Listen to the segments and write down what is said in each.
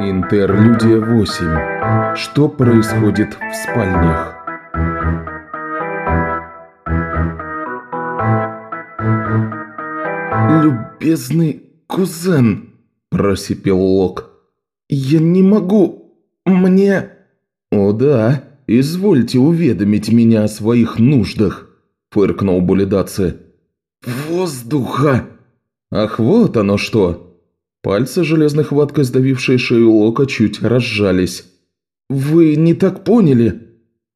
Интерлюдия 8. Что происходит в спальнях? «Любезный кузен», – просипел Лок, – «я не могу, мне...» «О да, извольте уведомить меня о своих нуждах», – фыркнул Булидаци. «Воздуха!» «Ах, вот оно что!» Пальцы, железной хваткой сдавившие шею Лока, чуть разжались. «Вы не так поняли?»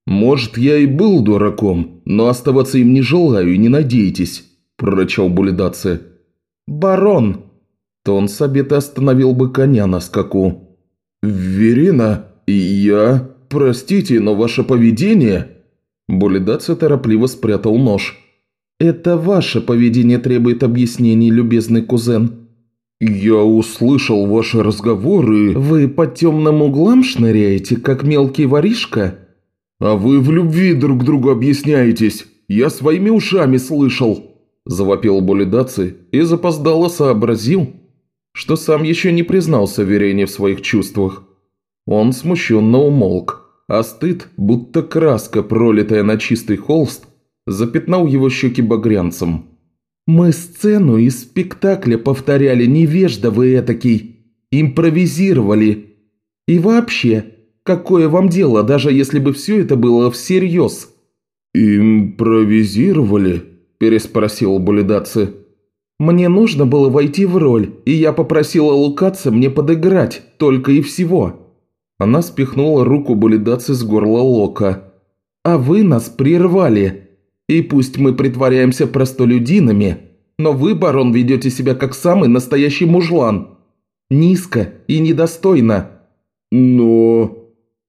«Может, я и был дураком, но оставаться им не желаю и не надейтесь», – прорычал Булидаци. «Барон!» Тон Сабета остановил бы коня на скаку. «Верина, я... Простите, но ваше поведение...» Булидаци торопливо спрятал нож. «Это ваше поведение требует объяснений, любезный кузен». «Я услышал ваши разговоры...» «Вы по темным углам шныряете, как мелкий воришка?» «А вы в любви друг другу объясняетесь. Я своими ушами слышал!» Завопил Булидаци и запоздало сообразил, что сам еще не признался Верене в своих чувствах. Он смущенно умолк, а стыд, будто краска, пролитая на чистый холст, запятнал его щеки багрянцем. «Мы сцену из спектакля повторяли, невежда вы этакий, импровизировали. И вообще, какое вам дело, даже если бы все это было всерьез?» «Импровизировали?» – переспросил Булидаци. «Мне нужно было войти в роль, и я попросила Лукаца мне подыграть, только и всего». Она спихнула руку Булидаци с горла Лока. «А вы нас прервали. И пусть мы притворяемся простолюдинами, но вы, барон, ведете себя как самый настоящий мужлан. Низко и недостойно». «Но...»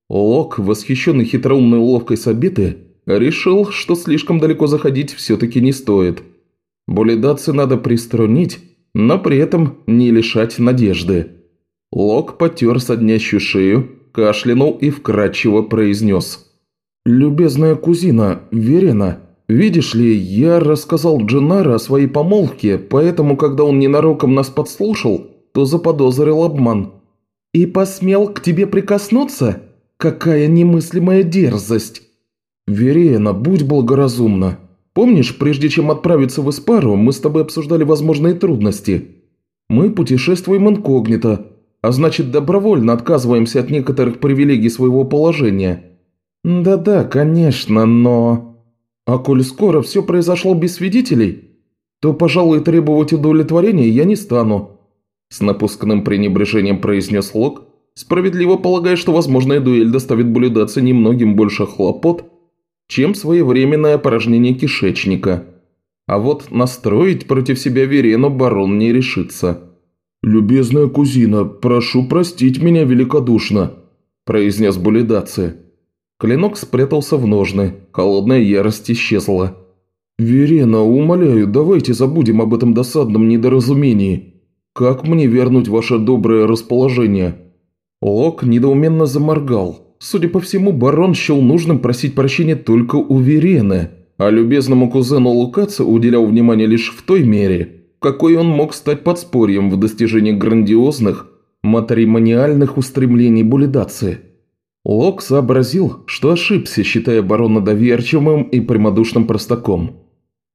Лок, восхищенный хитроумной уловкой Сабиты, решил, что слишком далеко заходить все-таки не стоит. Булидаци надо приструнить, но при этом не лишать надежды. Лок потер соднящую шею, кашлянул и вкрадчиво произнес. «Любезная кузина, Верена, «Видишь ли, я рассказал Дженаро о своей помолвке, поэтому, когда он ненароком нас подслушал, то заподозрил обман». «И посмел к тебе прикоснуться? Какая немыслимая дерзость!» «Верена, будь благоразумна. Помнишь, прежде чем отправиться в Испару, мы с тобой обсуждали возможные трудности? Мы путешествуем инкогнито, а значит, добровольно отказываемся от некоторых привилегий своего положения». «Да-да, конечно, но...» А коль скоро все произошло без свидетелей, то, пожалуй, требовать удовлетворения я не стану», с напускным пренебрежением произнес Лок, справедливо полагая, что возможная дуэль доставит Булидаце немногим больше хлопот, чем своевременное опорожнение кишечника. А вот настроить против себя Верену барон не решится. «Любезная кузина, прошу простить меня великодушно», – произнес Булидация. Клинок спрятался в ножны, холодная ярость исчезла. «Верена, умоляю, давайте забудем об этом досадном недоразумении. Как мне вернуть ваше доброе расположение?» Лок недоуменно заморгал. Судя по всему, барон счел нужным просить прощения только у Верены, а любезному кузену Лукаца уделял внимание лишь в той мере, какой он мог стать подспорьем в достижении грандиозных матримониальных устремлений Булидации. Лок сообразил, что ошибся, считая барона доверчивым и прямодушным простаком.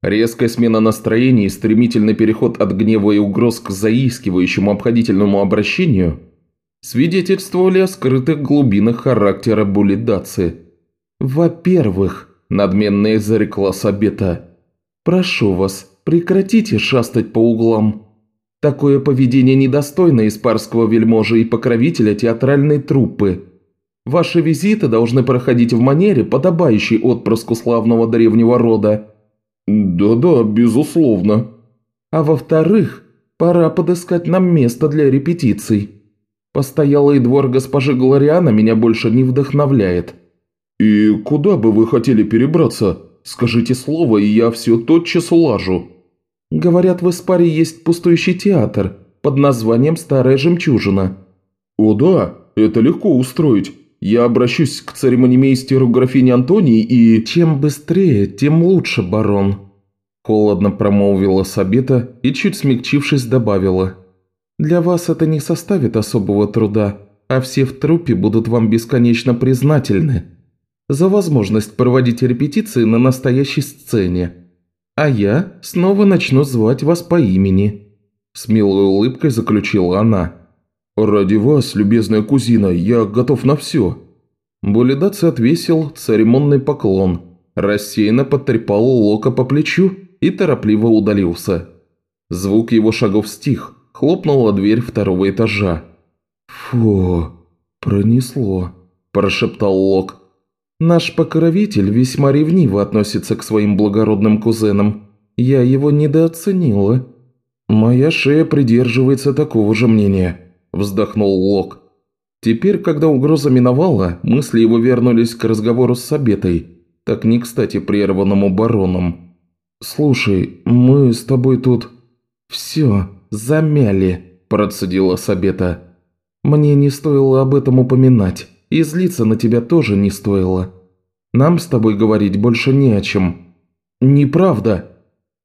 Резкая смена настроения и стремительный переход от гнева и угроз к заискивающему обходительному обращению свидетельствовали о скрытых глубинах характера Булидации. «Во-первых», – надменно изрекла Сабета, – «прошу вас, прекратите шастать по углам. Такое поведение недостойно испарского вельможи и покровителя театральной труппы». Ваши визиты должны проходить в манере, подобающей отпрыску славного древнего рода». «Да-да, безусловно». «А во-вторых, пора подыскать нам место для репетиций. Постоялый двор госпожи Глориана меня больше не вдохновляет». «И куда бы вы хотели перебраться? Скажите слово, и я все тотчас улажу». «Говорят, в Испаре есть пустующий театр под названием «Старая жемчужина». «О да, это легко устроить. Я обращусь к церемонимейстеру графини Антонии и...» «Чем быстрее, тем лучше, барон», – холодно промолвила Сабета и, чуть смягчившись, добавила. «Для вас это не составит особого труда. а все в труппе будут вам бесконечно признательны за возможность проводить репетиции на настоящей сцене. А я снова начну звать вас по имени». С милой улыбкой заключила она. «Ради вас, любезная кузина, я готов на все». Булидац отвесил церемонный поклон, рассеянно потрепал Лока по плечу и торопливо удалился. Звук его шагов стих, хлопнула дверь второго этажа. «Фу, пронесло», – прошептал Лок. «Наш покровитель весьма ревниво относится к своим благородным кузенам. Я его недооценила». «Моя шея придерживается такого же мнения», – вздохнул Лок. Теперь, когда угроза миновала, мысли его вернулись к разговору с Сабетой, так не кстати прерванному бароном. «Слушай, мы с тобой тут...» «Все, замяли», – процедила Сабета. «Мне не стоило об этом упоминать, и злиться на тебя тоже не стоило. Нам с тобой говорить больше не о чем». «Неправда!»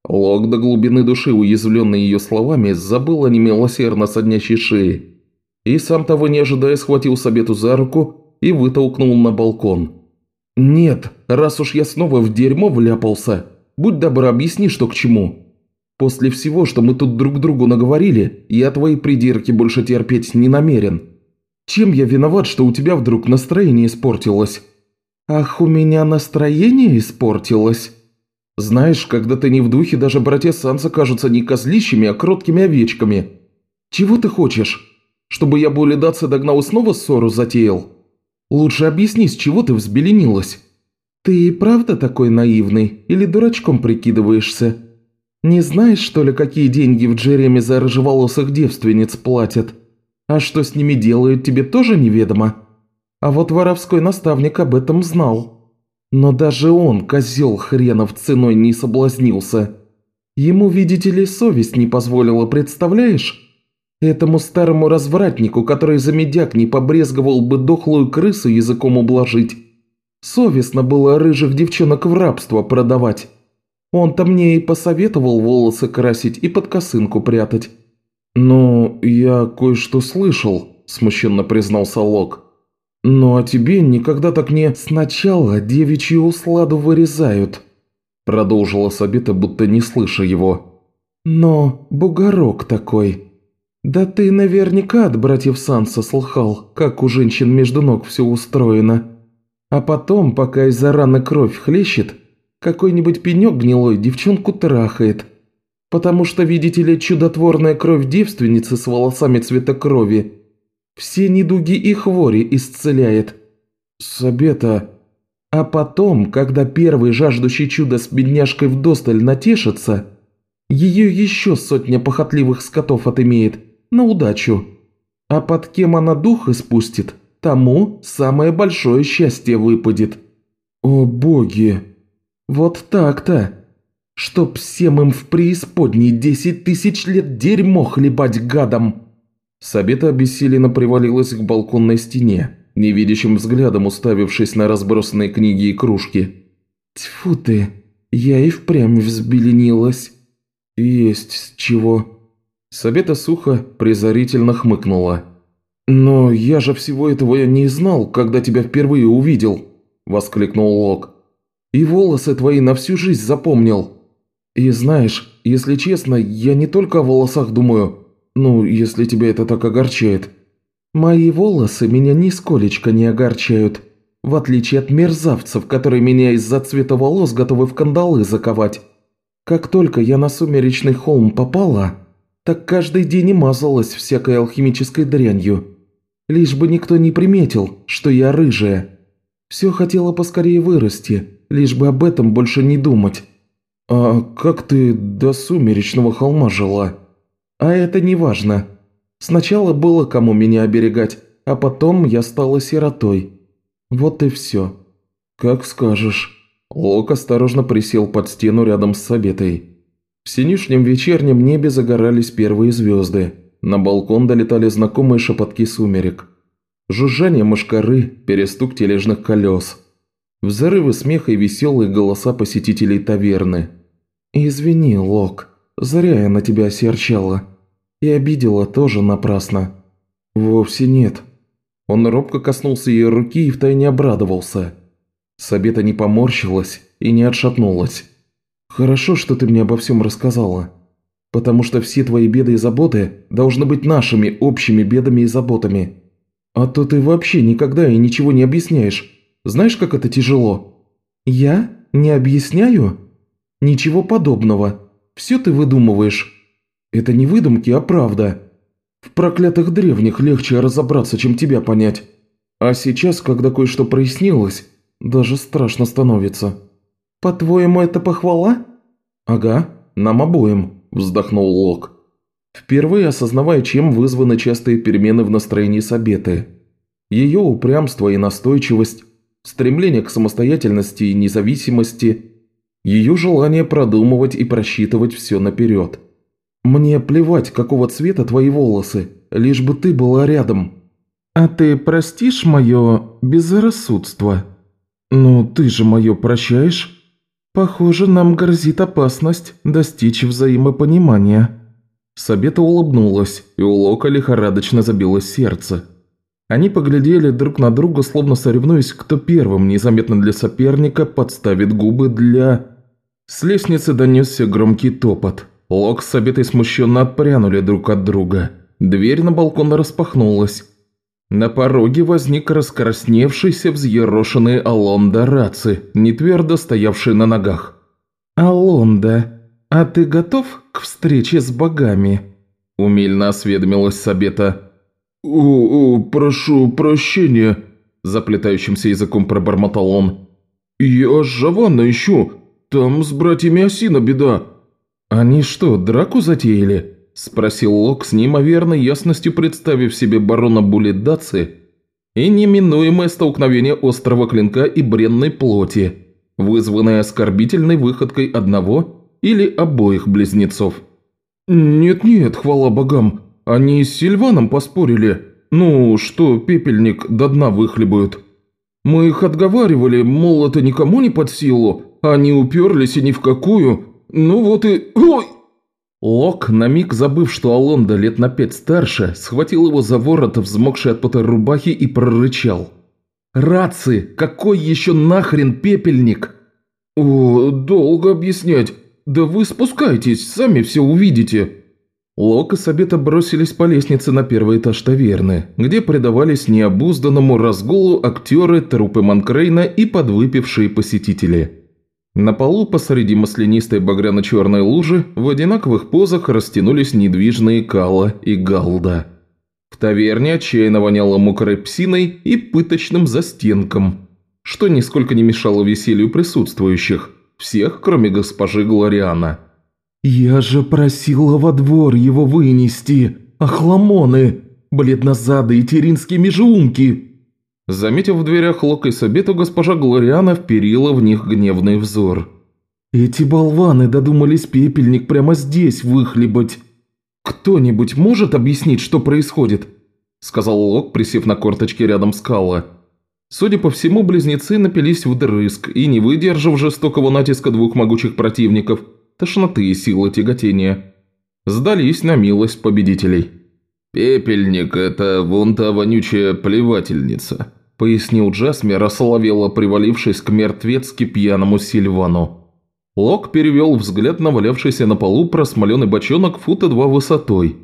Лок до глубины души, уязвленный ее словами, забыл о немилосердно соднящей шее. И сам того не ожидая, схватил Сабету за руку и вытолкнул на балкон. «Нет, раз уж я снова в дерьмо вляпался, будь добр, объясни, что к чему. После всего, что мы тут друг другу наговорили, я твои придирки больше терпеть не намерен. Чем я виноват, что у тебя вдруг настроение испортилось?» «Ах, у меня настроение испортилось?» Знаешь, когда ты не в духе, даже братья Санса кажутся не козлищами, а кроткими овечками. Чего ты хочешь? Чтобы я Булидатца догнал и снова ссору затеял? Лучше объясни, с чего ты взбеленилась? Ты и правда такой наивный или дурачком прикидываешься?» Не знаешь, что ли, какие деньги в Джереме за рыжеволосых девственниц платят? А что с ними делают, тебе тоже неведомо? А вот воровской наставник об этом знал. Но даже он, козел хренов, ценой не соблазнился. Ему, видите ли, совесть не позволила, представляешь? Этому старому развратнику, который за медяк не побрезговал бы дохлую крысу языком ублажить. Совестно было рыжих девчонок в рабство продавать. Он-то мне и посоветовал волосы красить и под косынку прятать». «Ну, я кое-что слышал», – смущенно признался Лок. «Ну а тебе никогда так не...» «Сначала девичью усладу вырезают», – продолжила Сабита, будто не слыша его. «Но бугорок такой. Да ты наверняка от братьев Санса слыхал, как у женщин между ног все устроено. А потом, пока из-за раны кровь хлещет, какой-нибудь пенек гнилой девчонку трахает. Потому что, видите ли, чудотворная кровь девственницы с волосами цвета крови все недуги и хвори исцеляет. Сабета... А потом, когда первый жаждущий чудо с бедняжкой вдосталь натешится, ее еще сотня похотливых скотов отымеет, на удачу. А под кем она дух испустит, тому самое большое счастье выпадет. О боги! Вот так-то. Чтоб всем им в преисподней десять тысяч лет дерьмо хлебать гадом. Сабета обессиленно привалилась к балконной стене, невидящим взглядом уставившись на разбросанные книги и кружки. «Тьфу ты, я и впрямь взбеленилась». «Есть с чего». Сабета сухо, презрительно хмыкнула. «Но я же всего этого я не знал, когда тебя впервые увидел», – воскликнул Лок. И волосы твои на всю жизнь запомнил. И знаешь, если честно, я не только о волосах думаю, ну, если тебя это так огорчает. Мои волосы меня нисколечко не огорчают, в отличие от мерзавцев, которые меня из-за цвета волос готовы в кандалы заковать. Как только я на сумеречный холм попала, так каждый день и мазалась всякой алхимической дрянью. Лишь бы никто не приметил, что я рыжая. Все хотела поскорее вырасти, лишь бы об этом больше не думать. А как ты до сумеречного холма жила? А это не важно. Сначала было кому меня оберегать, а потом я стала сиротой. Вот и все. Как скажешь. Лок осторожно присел под стену рядом с Сабетой. В синюшнем вечернем небе загорались первые звезды. На балкон долетали знакомые шепотки сумерек. Жужжание мошкары, перестук тележных колес – Взрывы смеха и веселые голоса посетителей таверны. «Извини, Лок, зря я на тебя осерчала. И обидела тоже напрасно». «Вовсе нет. Он робко коснулся ее руки и втайне обрадовался. Сабета не поморщилась и не отшатнулась. «Хорошо, что ты мне обо всем рассказала. Потому что все твои беды и заботы должны быть нашими общими бедами и заботами. А то ты вообще никогда и ничего не объясняешь. Знаешь, как это тяжело?» «Я? Не объясняю?» «Ничего подобного. Все ты выдумываешь. Это не выдумки, а правда. В проклятых древних легче разобраться, чем тебя понять. А сейчас, когда кое-что прояснилось, даже страшно становится. По-твоему, это похвала? Ага, нам обоим, вздохнул Лок. Впервые осознавая, чем вызваны частые перемены в настроении Сабеты. Ее упрямство и настойчивость, стремление к самостоятельности и независимости, ее желание продумывать и просчитывать все наперед – «Мне плевать, какого цвета твои волосы, лишь бы ты была рядом». «А ты простишь мое безрассудство?» «Ну, ты же мое прощаешь?» «Похоже, нам грозит опасность достичь взаимопонимания». Сабета улыбнулась, и у Лока лихорадочно забилось сердце. Они поглядели друг на друга, словно соревнуясь, кто первым, незаметно для соперника, подставит губы для... С лестницы донесся громкий топот. Лок с обетой смущенно отпрянули друг от друга. Дверь на балкон распахнулась. На пороге возник раскрасневшийся взъерошенный Алонда Раци, не твердо стоявший на ногах. «Алонда, а ты готов к встрече с богами?» Умильно осведомилась Сабета. «О, о, прошу прощения», – заплетающимся языком пробормотал он. «Я Жаванна ищу. Там с братьями Осина беда. «Они что, драку затеяли?» – спросил Лок с неимоверной ясностью, представив себе барона Булидаци и неминуемое столкновение острого клинка и бренной плоти, вызванное оскорбительной выходкой одного или обоих близнецов. «Нет-нет, хвала богам, они с Сильваном поспорили. Ну, что пепельник до дна выхлебают. Мы их отговаривали, мол, это никому не под силу, они уперлись и ни в какую, ну вот и... Ой!» Лок, на миг забыв, что Алонда лет на пять старше, схватил его за ворот, взмокший от пота рубахи, и прорычал. «Раци! Какой еще нахрен пепельник?» «О, долго объяснять. Да вы спускайтесь, сами все увидите». Лок и Сабета бросились по лестнице на первый этаж таверны, где предавались необузданному разгулу актеры, трупы Манкрейна и подвыпившие посетители. На полу посреди маслянистой багряно-черной лужи в одинаковых позах растянулись недвижные Кала и Галда. В таверне отчаянно воняло мокрой псиной и пыточным застенком, что нисколько не мешало веселью присутствующих, всех, кроме госпожи Глориана. «Я же просила во двор его вынести, охламоны, бледнозадые теринские межеумки!» Заметив в дверях Лок и Сабету, госпожа Глориана вперила в них гневный взор. «Эти болваны додумались пепельник прямо здесь выхлебать. Кто-нибудь может объяснить, что происходит?» Сказал Лок, присев на корточки рядом с Калла. Судя по всему, близнецы напились вдрызг и, не выдержав жестокого натиска двух могучих противников, тошноты и силы тяготения, сдались на милость победителей. «Пепельник – это вон та вонючая плевательница», пояснил Джасмер, осоловело привалившись к мертвецки пьяному Сильвану. Лок перевел взгляд на валявшийся на полу просмоленный бочонок фута два высотой,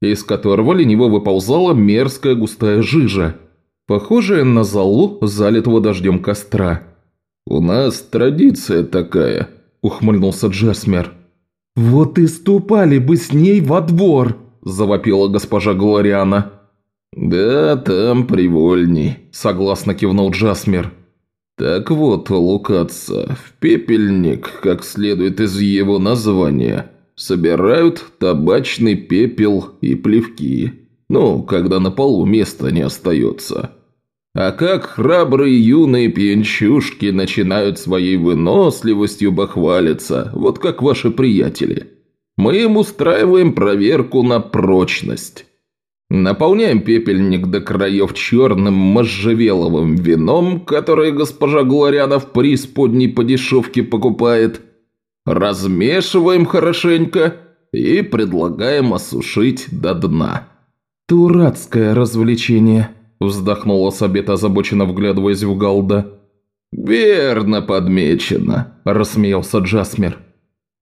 из которого лениво выползала мерзкая густая жижа, похожая на залу, залитого дождем костра. «У нас традиция такая», – ухмыльнулся Джасмер. «Вот и ступали бы с ней во двор!» – завопила госпожа Глориана. «Да, там привольней», – согласно кивнул Джасмер. «Так вот, Лукаца, в пепельник, как следует из его названия, собирают табачный пепел и плевки. Ну, когда на полу места не остается. А как храбрые юные пьянчушки начинают своей выносливостью бахвалиться, вот как ваши приятели. Мы им устраиваем проверку на прочность». Наполняем пепельник до краев черным можжевеловым вином, которое госпожа Глориана в преисподней по дешевке покупает. Размешиваем хорошенько и предлагаем осушить до дна. «Дурацкое развлечение», – вздохнула Сабет, озабоченно вглядываясь в Галда. «Верно подмечено», – рассмеялся Джасмер.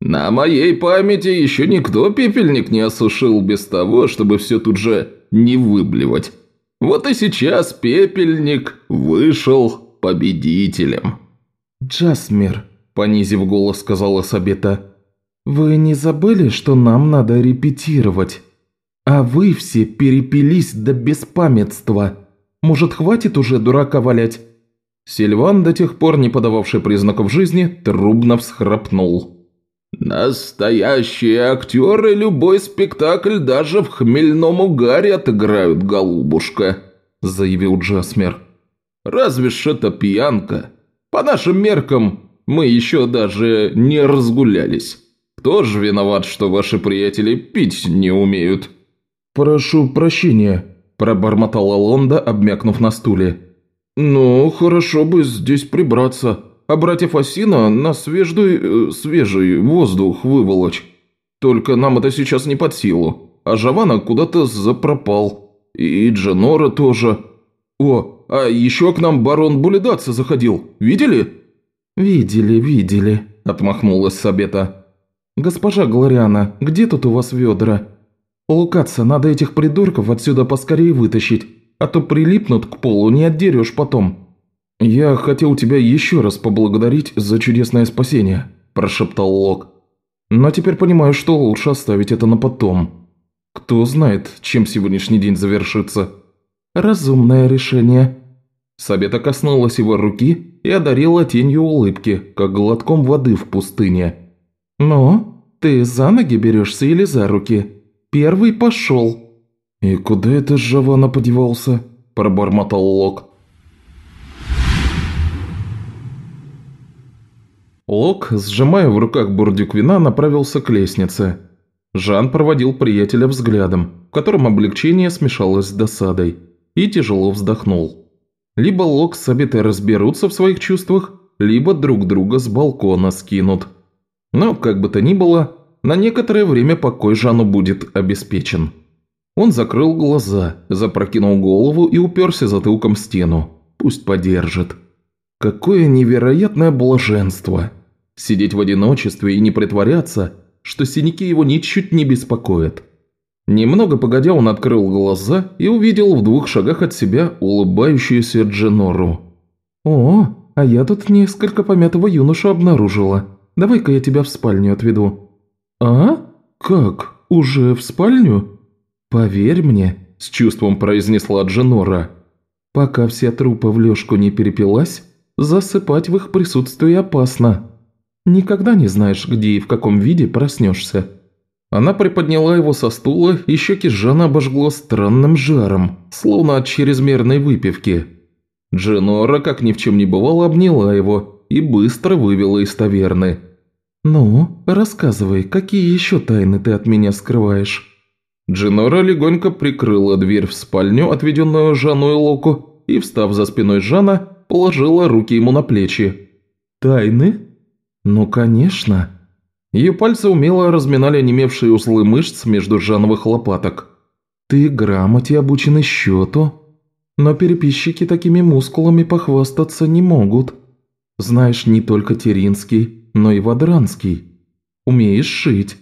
«На моей памяти еще никто пепельник не осушил без того, чтобы все тут же не выблевать. Вот и сейчас пепельник вышел победителем». «Джасмер», – понизив голос, сказала Сабета, – «вы не забыли, что нам надо репетировать? А вы все перепились до беспамятства. Может, хватит уже дурака валять?» Сильван, до тех пор не подававший признаков жизни, трубно всхрапнул. «Настоящие актеры любой спектакль даже в хмельном угаре отыграют, голубушка», – заявил Джасмер. «Разве ж это пьянка? По нашим меркам мы еще даже не разгулялись. Кто же виноват, что ваши приятели пить не умеют?» «Прошу прощения», – пробормотала Лонда, обмякнув на стуле. «Ну, хорошо бы здесь прибраться, а братьев Осина на свежий, э, свежий воздух выволочь. Только нам это сейчас не под силу, а Жавана куда-то запропал. И Джанора тоже. О, а еще к нам барон Булидаца заходил, видели?» «Видели, видели», – отмахнулась Сабета. «Госпожа Глориана, где тут у вас ведра?» «Лукаться, надо этих придурков отсюда поскорее вытащить» а то прилипнут к полу, не отдерешь потом». «Я хотел тебя еще раз поблагодарить за чудесное спасение», – прошептал Лок. «Но теперь понимаю, что лучше оставить это на потом. Кто знает, чем сегодняшний день завершится». «Разумное решение». Сабета коснулась его руки и одарила тенью улыбки, как глотком воды в пустыне. «Ну, ты за ноги берешься или за руки? Первый пошел». «И куда это Жавана подевался?» – пробормотал Лок. Лок, сжимая в руках бурдюк вина, направился к лестнице. Жан проводил приятеля взглядом, в котором облегчение смешалось с досадой, и тяжело вздохнул. Либо Лок с Сабитой разберутся в своих чувствах, либо друг друга с балкона скинут. Но, как бы то ни было, на некоторое время покой Жану будет обеспечен. Он закрыл глаза, запрокинул голову и уперся затылком в стену. Пусть подержит. Какое невероятное блаженство! Сидеть в одиночестве и не притворяться, что синяки его ничуть не беспокоят. Немного погодя, он открыл глаза и увидел в двух шагах от себя улыбающуюся Дженору. «О, а я тут несколько помятого юноша обнаружила. Давай-ка я тебя в спальню отведу». «А? Как? Уже в спальню?» «Поверь мне», – с чувством произнесла Дженора, – «пока вся трупа в лёжку не перепилась, засыпать в их присутствии опасно. Никогда не знаешь, где и в каком виде проснешься». Она приподняла его со стула, и щеки Жана обожгло странным жаром, словно от чрезмерной выпивки. Дженора, как ни в чем не бывало, обняла его и быстро вывела из таверны. «Ну, рассказывай, какие еще тайны ты от меня скрываешь?» Джинора легонько прикрыла дверь в спальню, отведенную Жану и Локу, и, встав за спиной Жана, положила руки ему на плечи. «Тайны? Ну, конечно». Ее пальцы умело разминали онемевшие узлы мышц между Жановых лопаток. «Ты грамоте обучен счету, но переписчики такими мускулами похвастаться не могут. Знаешь не только Теринский, но и Вадранский. Умеешь шить».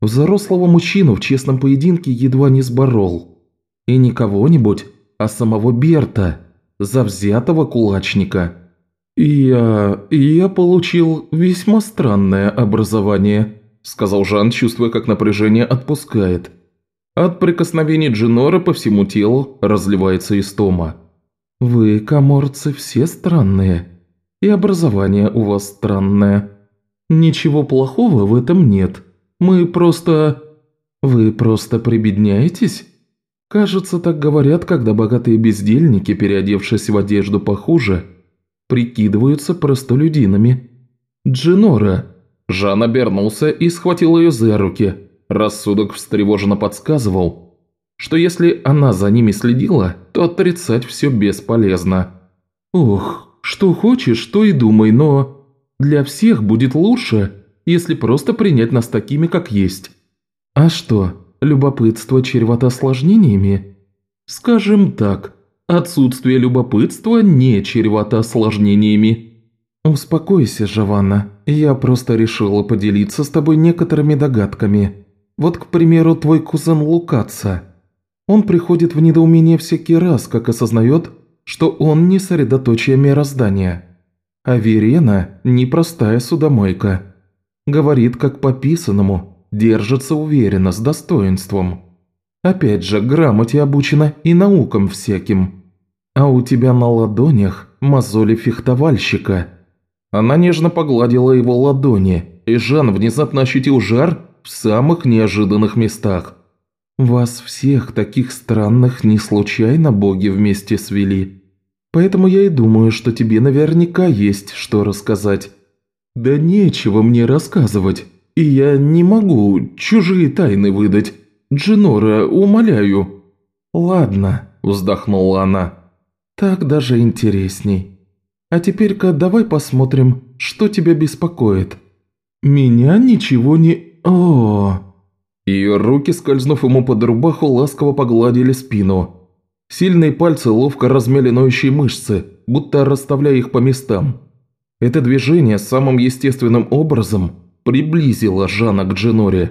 Взрослого мужчину в честном поединке едва не сборол. И не кого-нибудь, а самого Берта, завзятого кулачника. Я... я получил весьма странное образование», – сказал Жан, чувствуя, как напряжение отпускает. От прикосновений Джинора по всему телу разливается истома. «Вы, коморцы, все странные. И образование у вас странное. Ничего плохого в этом нет». Мы просто... Вы просто прибедняетесь? Кажется, так говорят, когда богатые бездельники, переодевшись в одежду похуже, прикидываются простолюдинами. Джинора. Жан обернулся и схватил ее за руки. Рассудок встревоженно подсказывал, что если она за ними следила, то отрицать все бесполезно. «Ох, что хочешь, то и думай, но для всех будет лучше, если просто принять нас такими, как есть. А что, любопытство чревато осложнениями? Скажем так, Отсутствие любопытства не чревато осложнениями». «Успокойся, Жаванна. Я просто решила поделиться с тобой некоторыми догадками. Вот, к примеру, твой кузен Лукаца. Он приходит в недоумение всякий раз, как осознает, что он не средоточие мироздания. А Верена – непростая судомойка. Говорит как по писанному, держится уверенно, с достоинством. Опять же, грамоте обучена и наукам всяким. А у тебя на ладонях мозоли фехтовальщика». Она нежно погладила его ладони, и Жан внезапно ощутил жар в самых неожиданных местах. «Вас всех таких странных не случайно боги вместе свели. Поэтому я и думаю, что тебе наверняка есть что рассказать». «Да нечего мне рассказывать, и я не могу чужие тайны выдать. Джинора, умоляю». «Ладно», – вздохнула она. «Так даже интересней. А теперь-ка давай посмотрим, что тебя беспокоит». «Меня ничего не... о Ее руки, скользнув ему под рубаху, ласково погладили спину. Сильные пальцы ловко размяли ноющие мышцы, будто расставляя их по местам. Это движение самым естественным образом приблизило Жана к Дженоре.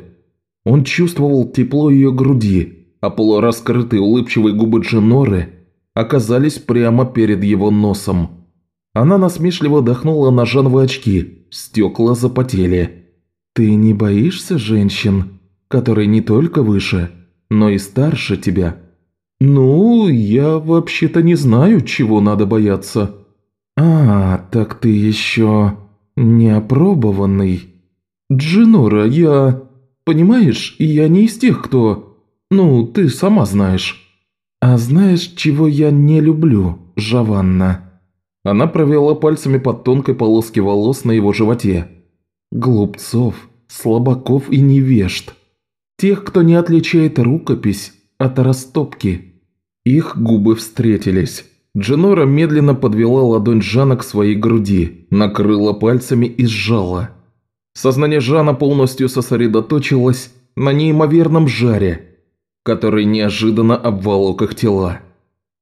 Он чувствовал тепло ее груди, а полураскрытые улыбчивые губы Дженоры оказались прямо перед его носом. Она насмешливо дохнула на Жановые очки, стекла запотели. «Ты не боишься женщин, которые не только выше, но и старше тебя?» «Ну, я вообще-то не знаю, чего надо бояться». «А, так ты еще неопробованный». «Джинора, я...» Понимаешь, я не из тех, кто... Ну, ты сама знаешь. А знаешь, чего я не люблю, Жаванна?» Она провела пальцами под тонкой полоски волос на его животе. «Глупцов, слабаков и невежд. Тех, кто не отличает рукопись от растопки». Их губы встретились. Дженора медленно подвела ладонь Жана к своей груди, накрыла пальцами и сжала. Сознание Жана полностью сосредоточилось на неимоверном жаре, который неожиданно обволок их тела.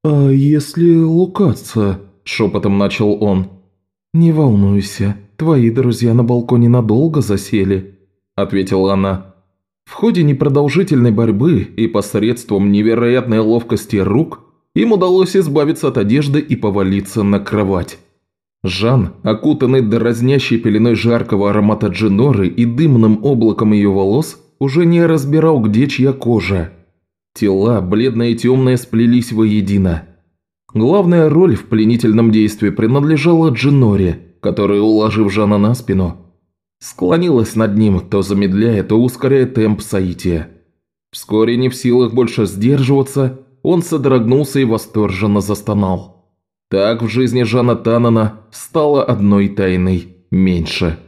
«А если лукаться?» – шепотом начал он. «Не волнуйся, твои друзья на балконе надолго засели», – ответила она. В ходе непродолжительной борьбы и посредством невероятной ловкости рук им удалось избавиться от одежды и повалиться на кровать. Жан, окутанный дразнящей пеленой жаркого аромата джиноры и дымным облаком ее волос, уже не разбирал, где чья кожа. Тела, бледные и темные, сплелись воедино. Главная роль в пленительном действии принадлежала Джиноре, которая, уложив Жана на спину, склонилась над ним, то замедляя, то ускоряя темп соития. Вскоре, не в силах больше сдерживаться, он содрогнулся и восторженно застонал. Так в жизни Жана Танана стало одной тайной меньше.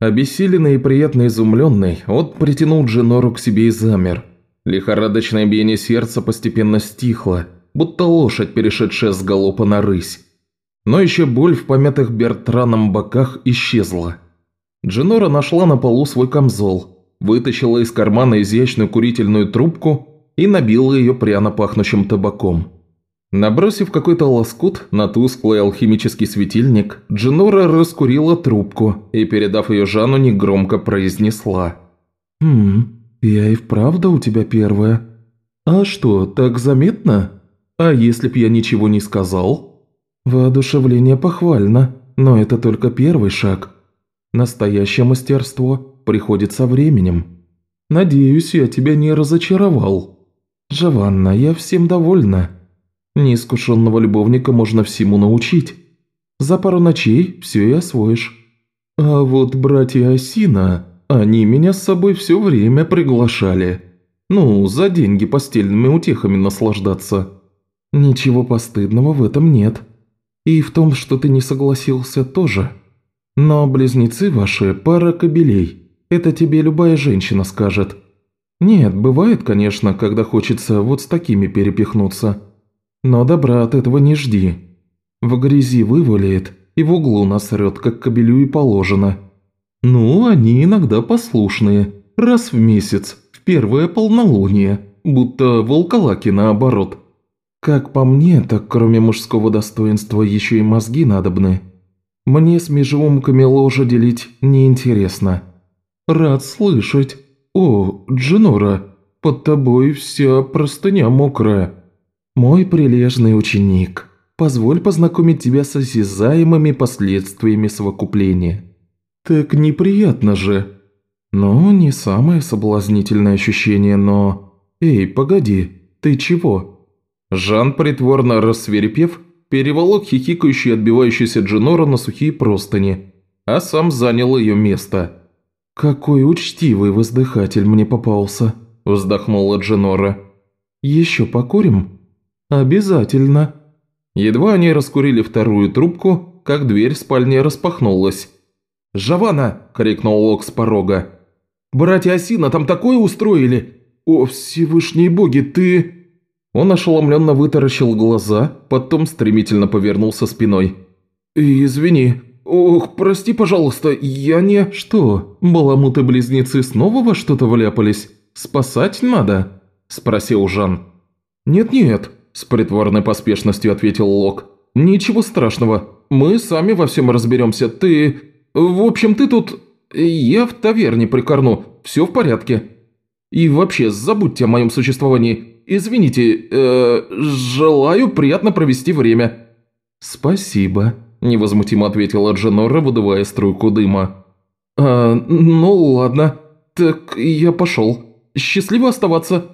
Обессиленный и приятно изумленный, он притянул Дженору к себе и замер. Лихорадочное биение сердца постепенно стихло, будто лошадь, перешедшая с галопа на рысь. Но еще боль в помятых Бертраном боках исчезла. Дженора нашла на полу свой камзол, вытащила из кармана изящную курительную трубку и набила ее пряно пахнущим табаком. Набросив какой-то лоскут на тусклый алхимический светильник, Дженора раскурила трубку и, передав ее Жанну, негромко произнесла. «Хм, я и вправду у тебя первая. А что, так заметно? А если б я ничего не сказал?» «Воодушевление похвально, но это только первый шаг. Настоящее мастерство приходит со временем. Надеюсь, я тебя не разочаровал. Джованна, я всем довольна». Неискушенного любовника можно всему научить. За пару ночей все и освоишь. А вот братья Осина, они меня с собой все время приглашали. Ну, за деньги постельными утехами наслаждаться. Ничего постыдного в этом нет. И в том, что ты не согласился, тоже. Но близнецы ваши – пара кобелей. Это тебе любая женщина скажет. Нет, бывает, конечно, когда хочется вот с такими перепихнуться. Но добра от этого не жди. В грязи вывалит и в углу насрет, как кобелю и положено. Ну, они иногда послушные. Раз в месяц, в первое полнолуние, будто волколаки наоборот. Как по мне, так кроме мужского достоинства еще и мозги надобны. Мне с межеумками ложа делить неинтересно. Рад слышать. О, Дженора, под тобой вся простыня мокрая. Мой прилежный ученик, позволь познакомить тебя с осязаемыми последствиями совокупления. Так неприятно же. Ну, не самое соблазнительное ощущение, но... Эй, погоди, ты чего? Жан, притворно рассверепев, переволок хихикающий отбивающийся Дженора на сухие простыни, а сам занял ее место. «Какой учтивый воздыхатель мне попался», – вздохнула Дженора. «Еще покурим?» «Обязательно». Едва они раскурили вторую трубку, как дверь спальни распахнулась. «Жавана!» – крикнул Лок с порога. «Братья Осина там такое устроили! О, Всевышние боги, ты...» Он ошеломленно вытаращил глаза, потом стремительно повернулся спиной. «Извини. Ох, прости, пожалуйста, я не...» «Что, баламуты-близнецы снова во что-то вляпались? Спасать надо?» – спросил Жан. «Нет-нет», – с притворной поспешностью ответил Лок. «Ничего страшного. Мы сами во всем разберемся. Ты...» В общем, ты тут... Я в таверне прикорну. Все в порядке. И вообще, забудьте о моем существовании. Извините, э, желаю приятно провести время». «Спасибо», – невозмутимо ответила Дженора, выдувая струйку дыма. «А, ну ладно. Так я пошел. Счастливо оставаться».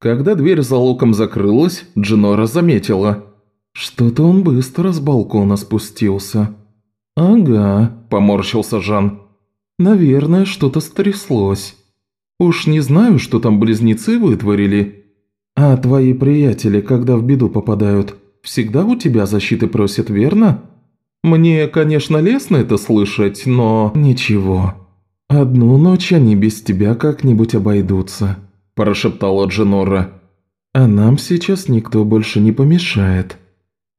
Когда дверь за луком закрылась, Дженора заметила. «Что-то он быстро с балкона спустился». «Ага», – поморщился Жан. «Наверное, что-то стряслось. Уж не знаю, что там близнецы вытворили. А твои приятели, когда в беду попадают, всегда у тебя защиты просят, верно? Мне, конечно, лестно это слышать, но... Ничего. Одну ночь они без тебя как-нибудь обойдутся», – прошептала Дженора. «А нам сейчас никто больше не помешает.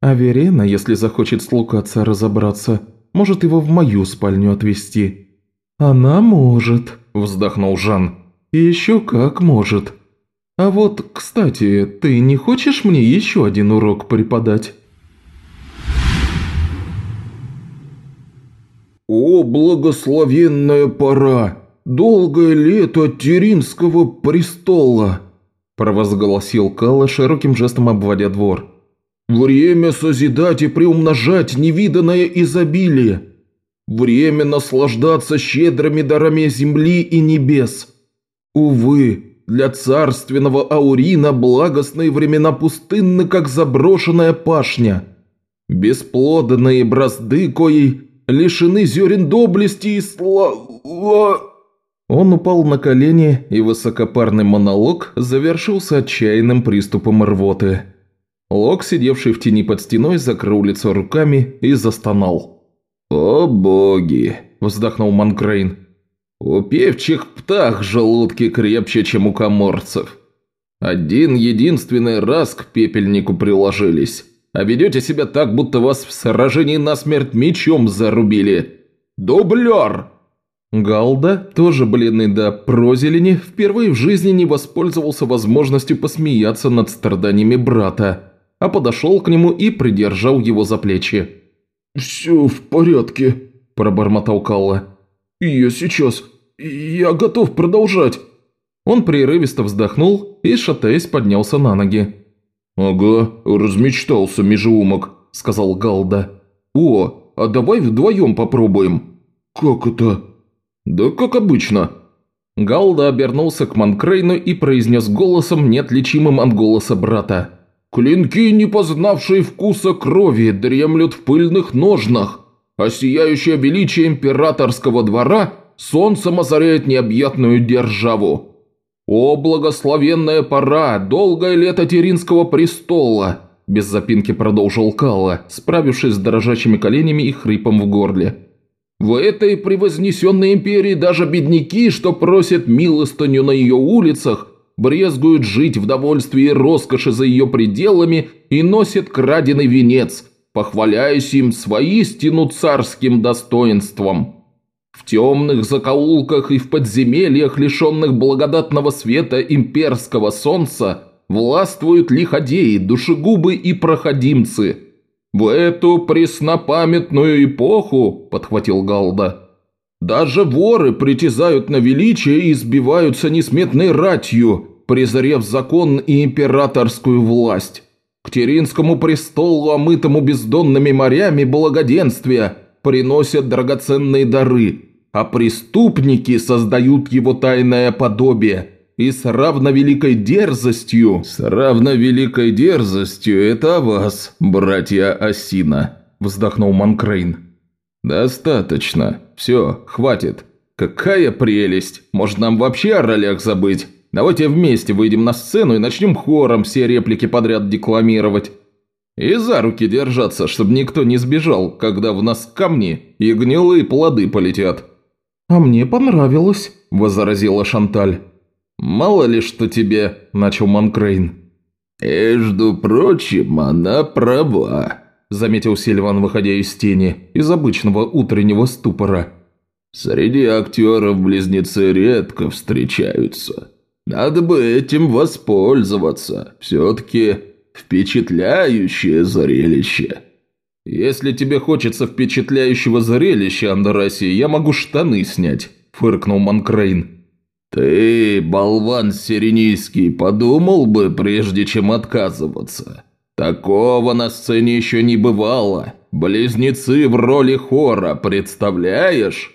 А Верена, если захочет с Лукаца разобраться, может его в мою спальню отвезти». «Она может», – вздохнул Жан. «И еще как может. А вот, кстати, ты не хочешь мне еще один урок преподать?» «О, благословенная пора! Долгое лето Теринского престола!» – провозгласил Калла широким жестом обводя двор. Время созидать и приумножать невиданное изобилие. Время наслаждаться щедрыми дарами земли и небес. Увы, для царственного Аурина благостные времена пустынны, как заброшенная пашня. Бесплодные бразды коей лишены зерен доблести и слава... Он упал на колени, и высокопарный монолог завершился отчаянным приступом рвоты. Лок, сидевший в тени под стеной, закрыл лицо руками и застонал. «О боги!» – вздохнул Манкрейн. «У певчих птах желудки крепче, чем у коморцев. Один единственный раз к пепельнику приложились, а ведете себя так, будто вас в сражении насмерть мечом зарубили. Дублер!» Галда, тоже бледный до прозелени, впервые в жизни не воспользовался возможностью посмеяться над страданиями брата а подошел к нему и придержал его за плечи. «Все в порядке», – пробормотал Калла. «Я сейчас. Я готов продолжать». Он прерывисто вздохнул и, шатаясь, поднялся на ноги. «Ага, размечтался межеумок», – сказал Галда. «О, а давай вдвоем попробуем». «Как это?» «Да как обычно». Галда обернулся к Манкрейну и произнес голосом, неотличимым от голоса брата. Клинки, не познавшие вкуса крови, дремлют в пыльных ножнах, а сияющее величие императорского двора солнцем озаряет необъятную державу. О, благословенная пора, долгое лето Теринского престола!» Без запинки продолжил Калла, справившись с дрожащими коленями и хрипом в горле. «В этой превознесенной империи даже бедняки, что просят милостыню на ее улицах, брезгуют жить в довольстве и роскоши за ее пределами и носят краденый венец, похваляясь им своистину царским достоинством. В темных закоулках и в подземельях, лишенных благодатного света имперского солнца, властвуют лиходеи, душегубы и проходимцы. В эту преснопамятную эпоху, подхватил Галда, даже воры притязают на величие и избиваются несметной ратью, презрев закон и императорскую власть. К Теринскому престолу, омытому бездонными морями благоденствия, приносят драгоценные дары, а преступники создают его тайное подобие – и с равновеликой дерзостью...» «С равновеликой дерзостью это вас, братья Осина», – вздохнул Манкрейн. «Достаточно. Все, хватит. Какая прелесть! Может, нам вообще о ролях забыть? Давайте вместе выйдем на сцену и начнем хором все реплики подряд декламировать. И за руки держаться, чтобы никто не сбежал, когда в нас камни и гнилые плоды полетят». «А мне понравилось», – возразила Шанталь. «Мало ли что тебе», – начал Манкрейн. «Между прочим, она права», – заметил Сильван, выходя из тени, из обычного утреннего ступора. «Среди актеров близнецы редко встречаются. Надо бы этим воспользоваться. Все-таки впечатляющее зрелище». «Если тебе хочется впечатляющего зрелища, Андераси, я могу штаны снять», – фыркнул Манкрейн. «Ты, болван сиренийский, подумал бы, прежде чем отказываться. Такого на сцене еще не бывало. Близнецы в роли хора, представляешь?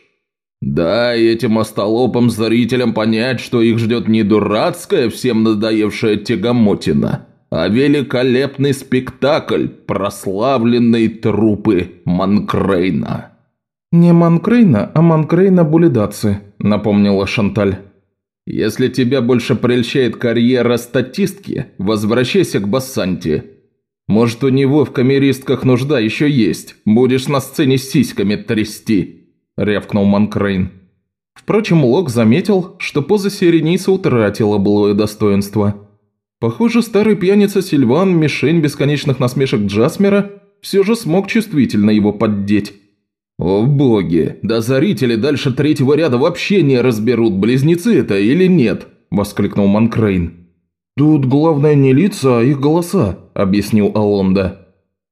Дай этим остолопым зрителям понять, что их ждет не дурацкая, всем надоевшая тягомотина, а великолепный спектакль прославленной трупы Манкрейна». «Не Манкрейна, а Манкрейна Булидаци», — напомнила Шанталь. Если тебя больше прельщает карьера статистки, возвращайся к Бассанте. Может, у него в камеристках нужда еще есть. Будешь на сцене с сиськами трясти», – рявкнул Манкрейн. Впрочем, Лок заметил, что поза сиреница утратила былое достоинство. Похоже, старый пьяница Сильван, мишень бесконечных насмешек Джасмера, все же смог чувствительно его поддеть. «О боги, да зрители дальше третьего ряда вообще не разберут, близнецы это или нет!» – воскликнул Манкрейн. «Тут главное не лица, а их голоса», – объяснил Алонда.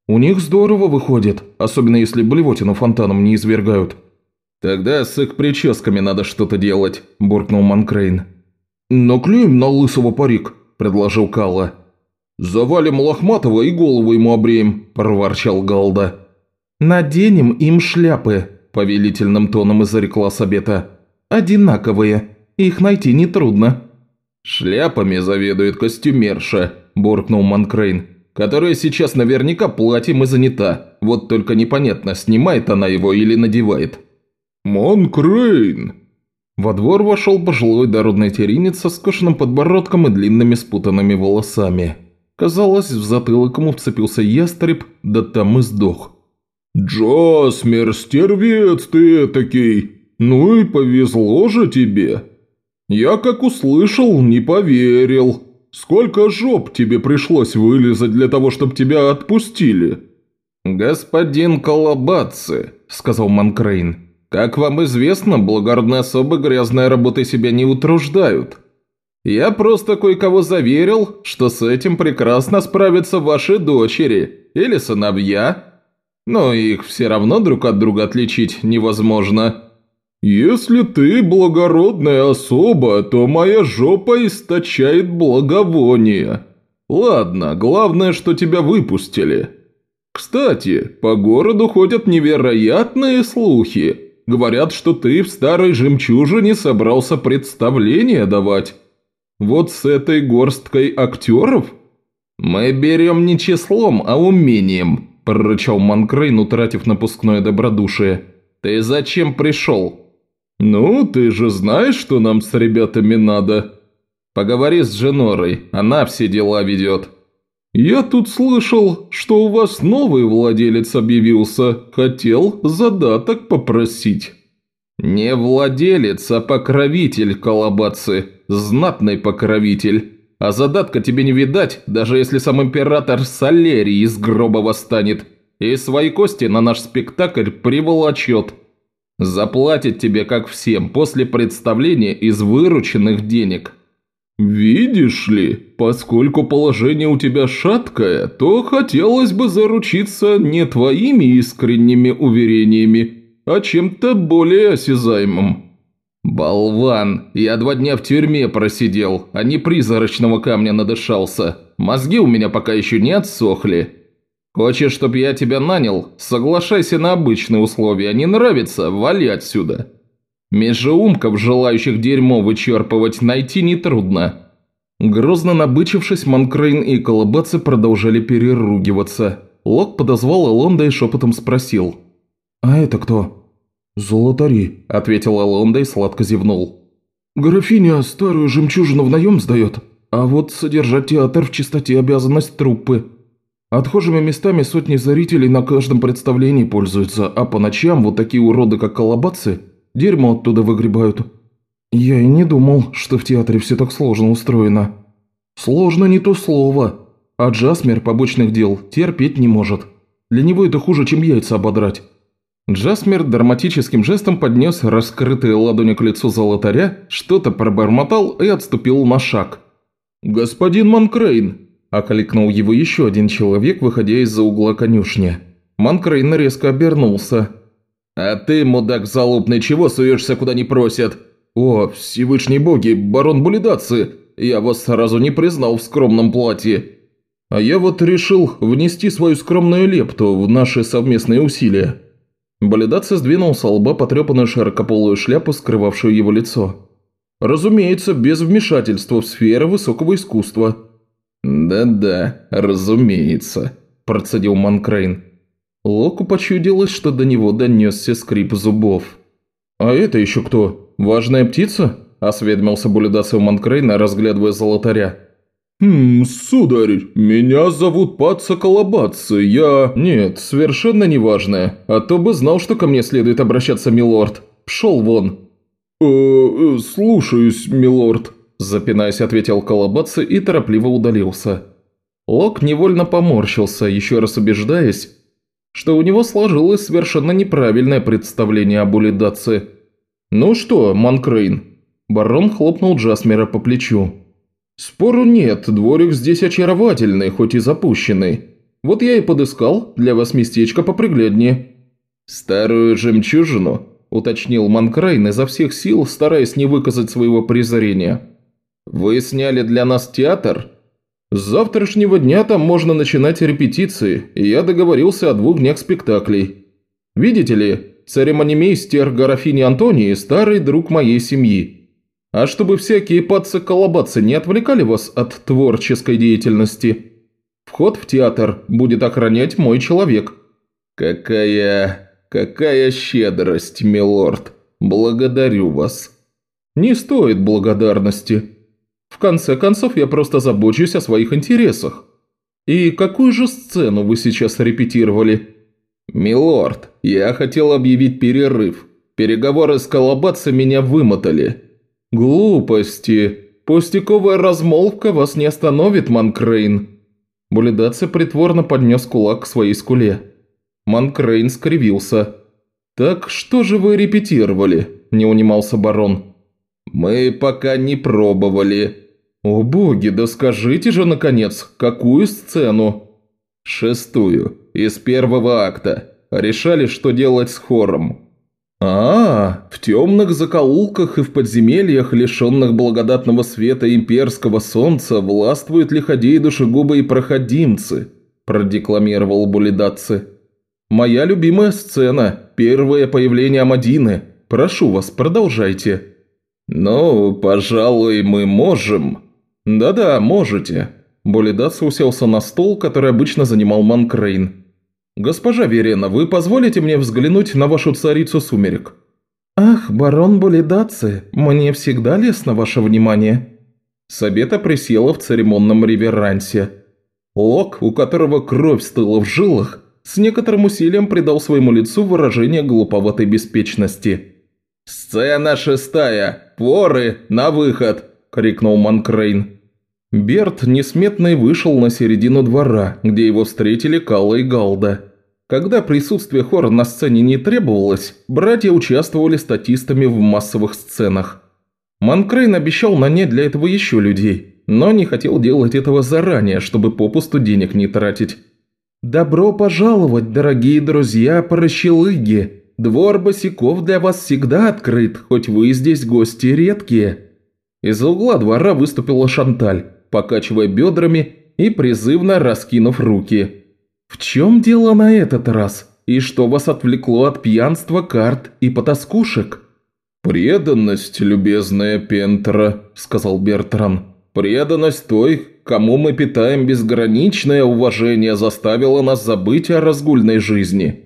«У них здорово выходит, особенно если блевотину фонтаном не извергают». «Тогда с их прическами надо что-то делать», – буркнул Манкрейн. «Наклеим на лысого парик», – предложил Калла. «Завалим Лохматова и голову ему обреем», – проворчал Галда. «Наденем им шляпы», – повелительным тоном изрекла Сабета. «Одинаковые. Их найти нетрудно». «Шляпами заведует костюмерша», – буркнул Манкрейн, «которая сейчас наверняка платьем и занята. Вот только непонятно, снимает она его или надевает». «Манкрейн!» Во двор вошел пожилой дородный теринец со скошенным подбородком и длинными спутанными волосами. Казалось, в затылок ему вцепился ястреб, да там и сдох. «Джасмер, стервец ты этакий! Ну и повезло же тебе! Я, как услышал, не поверил. Сколько жоп тебе пришлось вылезать для того, чтобы тебя отпустили?» «Господин Колобатцы», — сказал Манкрейн, — «как вам известно, благородные особы грязной работой себя не утруждают. Я просто кое-кого заверил, что с этим прекрасно справятся ваши дочери или сыновья» но их все равно друг от друга отличить невозможно. Если ты благородная особа, то моя жопа источает благовоние. Ладно, главное, что тебя выпустили. Кстати, по городу ходят невероятные слухи. Говорят, что ты в старой жемчужине собрался представление давать. Вот с этой горсткой актеров? Мы берем не числом, а умением, – прорычал Манкрейн, утратив напускное добродушие. «Ты зачем пришел?» «Ну, ты же знаешь, что нам с ребятами надо». «Поговори с Женорой, она все дела ведет». «Я тут слышал, что у вас новый владелец объявился. Хотел задаток попросить». «Не владелец, а покровитель, колобацы. Знатный покровитель. А задатка тебе не видать, даже если сам император Салерий из гроба восстанет и свои кости на наш спектакль приволочет. Заплатит тебе, как всем, после представления из вырученных денег. «Видишь ли, поскольку положение у тебя шаткое, то хотелось бы заручиться не твоими искренними уверениями, а чем-то более осязаемым». «Болван, я два дня в тюрьме просидел, а не призрачного камня надышался. Мозги у меня пока еще не отсохли. Хочешь, чтобы я тебя нанял? Соглашайся на обычные условия, не нравится – вали отсюда». Межеумков, желающих дерьмо вычерпывать, найти нетрудно. Грозно набычившись, Манкрейн и Колобацы продолжали переругиваться. Лок подозвал Элонда и шепотом спросил. «А это кто?» «Золотари», – ответил Элонда и сладко зевнул. «Графиня старую жемчужину в наем сдает, а вот содержать театр в чистоте обязанность труппы. Отхожими местами сотни зрителей на каждом представлении пользуются, а по ночам вот такие уроды, как Колобацы – Дерьмо оттуда выгребают. Я и не думал, что в театре все так сложно устроено. Сложно не то слово. А Джасмер побочных дел терпеть не может. Для него это хуже, чем яйца ободрать. Джасмер драматическим жестом поднес раскрытые ладони к лицу золотаря, что-то пробормотал и отступил на шаг. «Господин Манкрейн!» – окликнул его еще один человек, выходя из-за угла конюшни. Манкрейн резко обернулся. «А ты, мудак залупный, чего суешься, куда не просят?» «О, всевышние боги, барон Булидацы, я вас сразу не признал в скромном платье. А я вот решил внести свою скромную лепту в наши совместные усилия». Булидаци сдвинул с лба потрепанную широкополую шляпу, скрывавшую его лицо. «Разумеется, без вмешательства в сферы высокого искусства». «Да-да, разумеется», – процедил Манкрейн. Локу почудилось, что до него донесся скрип зубов. «А это еще кто? Важная птица?» – осведомился Булидасов Манкрейна, разглядывая золотаря. «Хм, сударь, меня зовут Паца Колобатцы, я...» «Нет, совершенно неважное, а то бы знал, что ко мне следует обращаться, милорд. Пшел вон!» «Э, -э слушаюсь, милорд», – запинаясь, ответил Колобатцы и торопливо удалился. Лок невольно поморщился, еще раз убеждаясь, что у него сложилось совершенно неправильное представление об улидаце. «Ну что, Манкрейн?» Барон хлопнул Джасмера по плечу. «Спору нет, дворик здесь очаровательный, хоть и запущенный. Вот я и подыскал для вас местечко попригляднее». «Старую жемчужину?» – уточнил Манкрейн изо всех сил, стараясь не выказать своего презрения. «Вы сняли для нас театр?» С завтрашнего дня там можно начинать репетиции, и я договорился о двух днях спектаклей. Видите ли, церемонимейстер Гарафини Антонии – старый друг моей семьи. А чтобы всякие пацы-колобацы не отвлекали вас от творческой деятельности, вход в театр будет охранять мой человек». «Какая... какая щедрость, милорд! Благодарю вас!» «Не стоит благодарности», в конце концов, я просто забочусь о своих интересах. И какую же сцену вы сейчас репетировали? Милорд, я хотел объявить перерыв. Переговоры с Колобатца меня вымотали. Глупости. Пустяковая размолвка вас не остановит, Манкрейн. Булидаци притворно поднес кулак к своей скуле. Манкрейн скривился. «Так что же вы репетировали?» – не унимался барон. «Мы пока не пробовали», «О боги, да скажите же, наконец, какую сцену?» «Шестую, из первого акта. Решали, что делать с хором». «А, в темных закоулках и в подземельях, лишенных благодатного света имперского солнца, властвуют лиходеи, душегубы и проходимцы», – продекламировал Булидатцы. «Моя любимая сцена, первое появление Амадины. Прошу вас, продолжайте». «Ну, пожалуй, мы можем», «Да-да, можете». Болидас уселся на стол, который обычно занимал Манкрейн. «Госпожа Верена, вы позволите мне взглянуть на вашу царицу сумерек?» «Ах, барон Болидаци, мне всегда лестно ваше внимание». Сабета присела в церемонном реверансе. Лок, у которого кровь стыла в жилах, с некоторым усилием придал своему лицу выражение глуповатой беспечности. «Сцена шестая! Воры, на выход!» – крикнул Манкрейн. Берт несметный вышел на середину двора, где его встретили Калла и Галда. Когда присутствие хора на сцене не требовалось, братья участвовали статистами в массовых сценах. Манкрейн обещал нанять для этого еще людей, но не хотел делать этого заранее, чтобы попусту денег не тратить. «Добро пожаловать, дорогие друзья-прощелыги! Двор босиков для вас всегда открыт, хоть вы здесь гости редкие!» Из-за угла двора выступила Шанталь, покачивая бедрами и призывно раскинув руки. «В чем дело на этот раз? И что вас отвлекло от пьянства, карт и потаскушек?» «Преданность, любезная Пентера», – сказал Бертран. «Преданность той, кому мы питаем безграничное уважение, заставила нас забыть о разгульной жизни».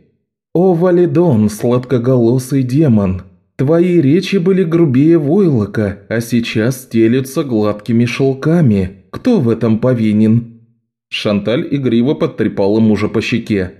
«О, Валидон, сладкоголосый демон, твои речи были грубее войлока, а сейчас стелются гладкими шелками. Кто в этом повинен?» Шанталь игриво подтрепала мужа по щеке.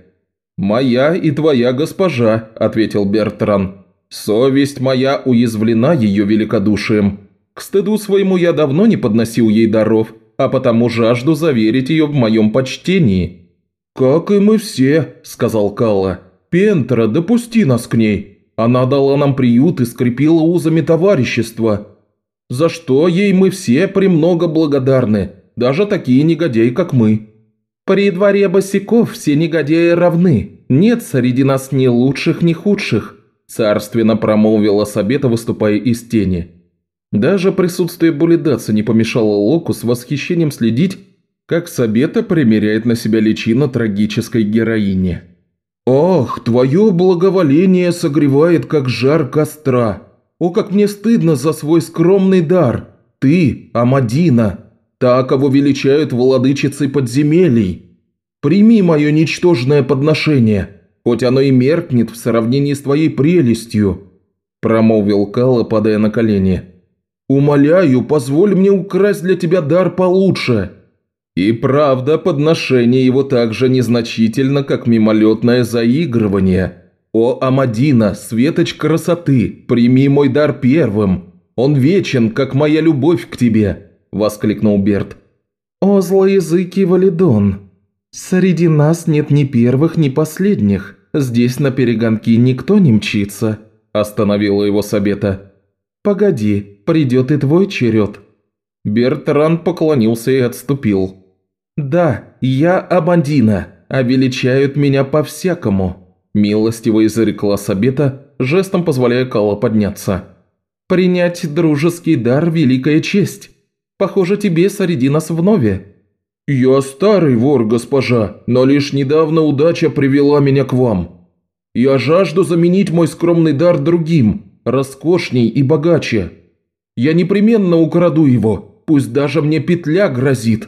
«Моя и твоя госпожа», – ответил Бертран. «Совесть моя уязвлена ее великодушием. К стыду своему я давно не подносил ей даров, а потому жажду заверить ее в моем почтении». «Как и мы все», – сказал Калла. «Пентера, допусти нас к ней. Она дала нам приют и скрепила узами товарищества. За что ей мы все премного благодарны, даже такие негодяи, как мы». «При дворе босиков все негодяи равны. Нет среди нас ни лучших, ни худших», – царственно промолвила Сабета, выступая из тени. Даже присутствие Булидаца не помешало Локу с восхищением следить, как Сабета примеряет на себя личину трагической героини. «Ах, твое благоволение согревает, как жар костра! О, как мне стыдно за свой скромный дар! Ты, Амадина, та, кого величают владычицей подземелий! Прими мое ничтожное подношение, хоть оно и меркнет в сравнении с твоей прелестью!» Промолвил Кала, падая на колени. «Умоляю, позволь мне украсть для тебя дар получше!» И правда, подношение его так же незначительно, как мимолетное заигрывание. «О, Амадина, светоч красоты, прими мой дар первым! Он вечен, как моя любовь к тебе!» – воскликнул Берт. «О, злоязыкий Валидон! Среди нас нет ни первых, ни последних. Здесь на перегонки никто не мчится», – остановила его Сабета. «Погоди, придет и твой черед». Бертран поклонился и отступил. «Да, я Абандина, а величают меня по-всякому», – милостиво изрекла Сабета, жестом позволяя Кала подняться. «Принять дружеский дар – великая честь. Похоже, тебе среди нас вновь». «Я старый вор, госпожа, но лишь недавно удача привела меня к вам. Я жажду заменить мой скромный дар другим, роскошней и богаче. Я непременно украду его, пусть даже мне петля грозит».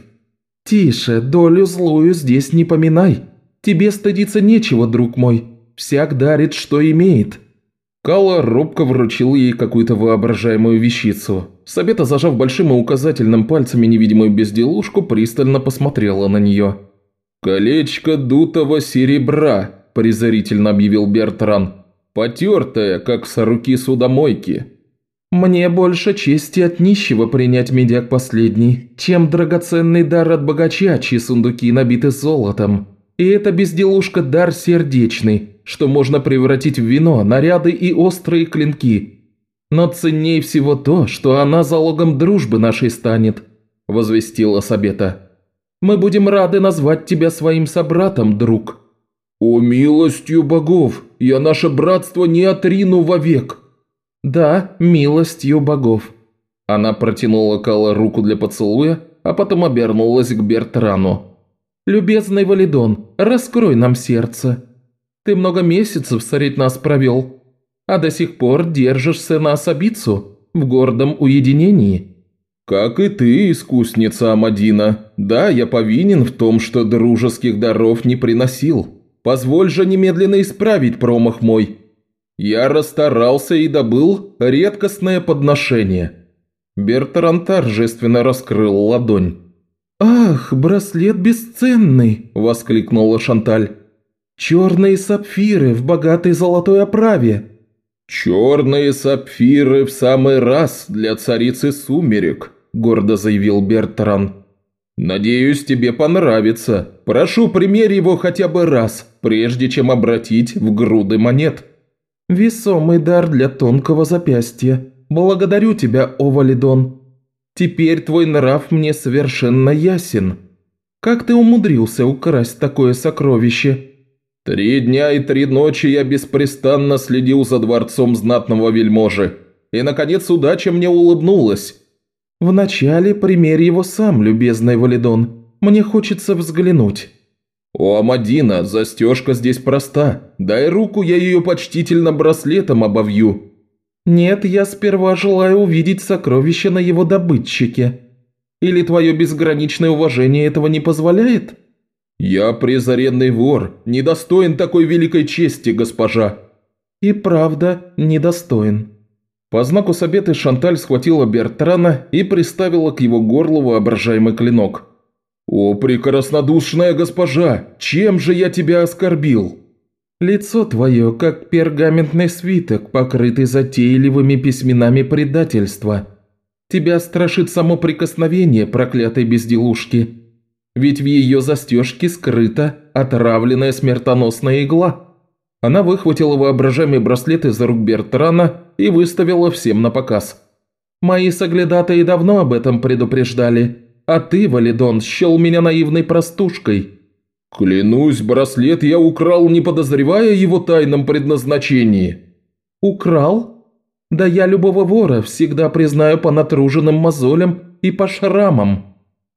«Тише, долю злую здесь не поминай. Тебе стыдиться нечего, друг мой. Всяк дарит, что имеет». Кала робко вручил ей какую-то воображаемую вещицу. Сабета, зажав большим и указательным пальцами невидимую безделушку, пристально посмотрела на нее. «Колечко дутого серебра», – презрительно объявил Бертран. «Потертое, как с руки судомойки». «Мне больше чести от нищего принять медяк последний, чем драгоценный дар от богача, чьи сундуки набиты золотом. И это безделушка дар сердечный, что можно превратить в вино, наряды и острые клинки. Но ценней всего то, что она залогом дружбы нашей станет», – возвестила Сабета. «Мы будем рады назвать тебя своим собратом, друг». «О, милостью богов, я наше братство не отрину вовек», «Да, милостью богов». Она протянула Кала руку для поцелуя, а потом обернулась к Бертрану. «Любезный Валидон, раскрой нам сердце. Ты много месяцев средь нас провел, а до сих пор держишься на особицу в гордом уединении». «Как и ты, искусница Амадина. Да, я повинен в том, что дружеских даров не приносил. Позволь же немедленно исправить промах мой я расстарался и добыл редкостное подношение». Бертран торжественно раскрыл ладонь. «Ах, браслет бесценный!» – воскликнула Шанталь. «Черные сапфиры в богатой золотой оправе!» «Черные сапфиры в самый раз для царицы сумерек», – гордо заявил Бертран. «Надеюсь, тебе понравится. Прошу, примерь его хотя бы раз, прежде чем обратить в груды монет». «Весомый дар для тонкого запястья. Благодарю тебя, о Валидон. Теперь твой нрав мне совершенно ясен. Как ты умудрился украсть такое сокровище?» «Три дня и три ночи я беспрестанно следил за дворцом знатного вельможи, и, наконец, удача мне улыбнулась». «Вначале примерь его сам, любезный Валидон. Мне хочется взглянуть». «У Амадина застежка здесь проста. Дай руку, я ее почтительно браслетом обовью». «Нет, я сперва желаю увидеть сокровище на его добытчике. Или твое безграничное уважение этого не позволяет?» «Я презаренный вор, недостоин такой великой чести, госпожа». «И правда, недостоин». По знаку Сабеты Шанталь схватила Бертрана и приставила к его горлу воображаемый клинок. «О, прекраснодушная госпожа, чем же я тебя оскорбил?» «Лицо твое, как пергаментный свиток, покрытый затейливыми письменами предательства. Тебя страшит само прикосновение проклятой безделушки, ведь в ее застежке скрыта отравленная смертоносная игла». Она выхватила воображаемый браслет из рук Бертрана и выставила всем на показ. «Мои соглядатые давно об этом предупреждали, а ты, Валидон, счел меня наивной простушкой». «Клянусь, браслет я украл, не подозревая его тайном предназначении». «Украл? Да я любого вора всегда признаю по натруженным мозолям и по шрамам,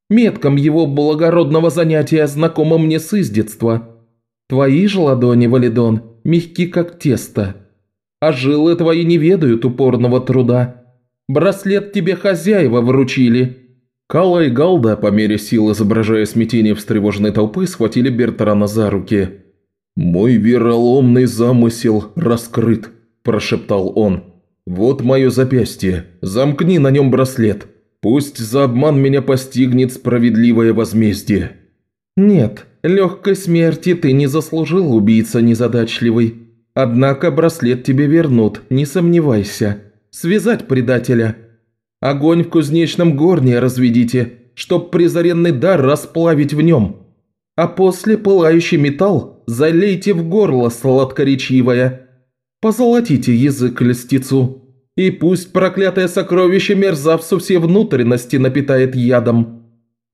меткам его благородного занятия, знакомым мне с издетства. Твои же ладони, Валидон, мягки как тесто, а жилы твои не ведают упорного труда. Браслет тебе хозяева вручили». Калла и Галда, по мере сил изображая смятение встревоженной толпы, схватили Бертрана за руки. «Мой вероломный замысел раскрыт», – прошептал он. «Вот мое запястье. Замкни на нем браслет. Пусть за обман меня постигнет справедливое возмездие». «Нет, легкой смерти ты не заслужил, убийца незадачливый. Однако браслет тебе вернут, не сомневайся. Связать предателя. Огонь в кузнечном горне разведите, чтоб презаренный дар расплавить в нем. А после пылающий металл залейте в горло сладкоречивое. Позолотите язык льстецу, и пусть проклятое сокровище мерзавцу все внутренности напитает ядом.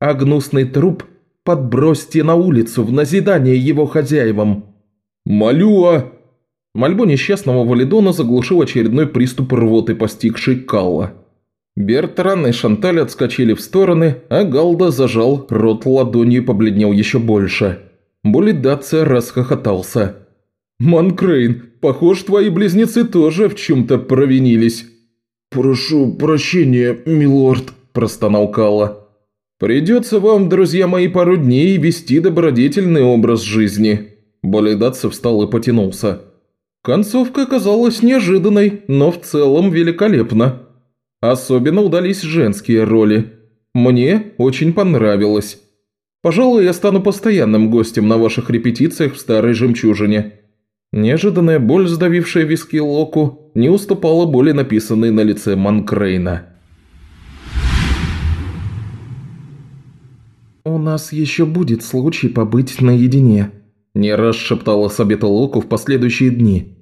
А гнусный труп подбросьте на улицу в назидание его хозяевам. «Молю о...» Мольбу несчастного Валидона заглушил очередной приступ рвоты, постигший Калла. Бертран и Шанталь отскочили в стороны, а Галда зажал рот ладонью и побледнел еще больше. Булидация расхохотался. «Манкрейн, похож, твои близнецы тоже в чем-то провинились». «Прошу прощения, милорд», – простонал Калла. «Придется вам, друзья мои, пару дней вести добродетельный образ жизни». Болидатца встал и потянулся. Концовка оказалась неожиданной, но в целом великолепна. Особенно удались женские роли. Мне очень понравилось. Пожалуй, я стану постоянным гостем на ваших репетициях в Старой Жемчужине». Неожиданная боль, сдавившая виски Локу, не уступала боли, написанной на лице Манкрейна. «У нас еще будет случай побыть наедине», – не раз шептала Сабета Локу в последующие дни.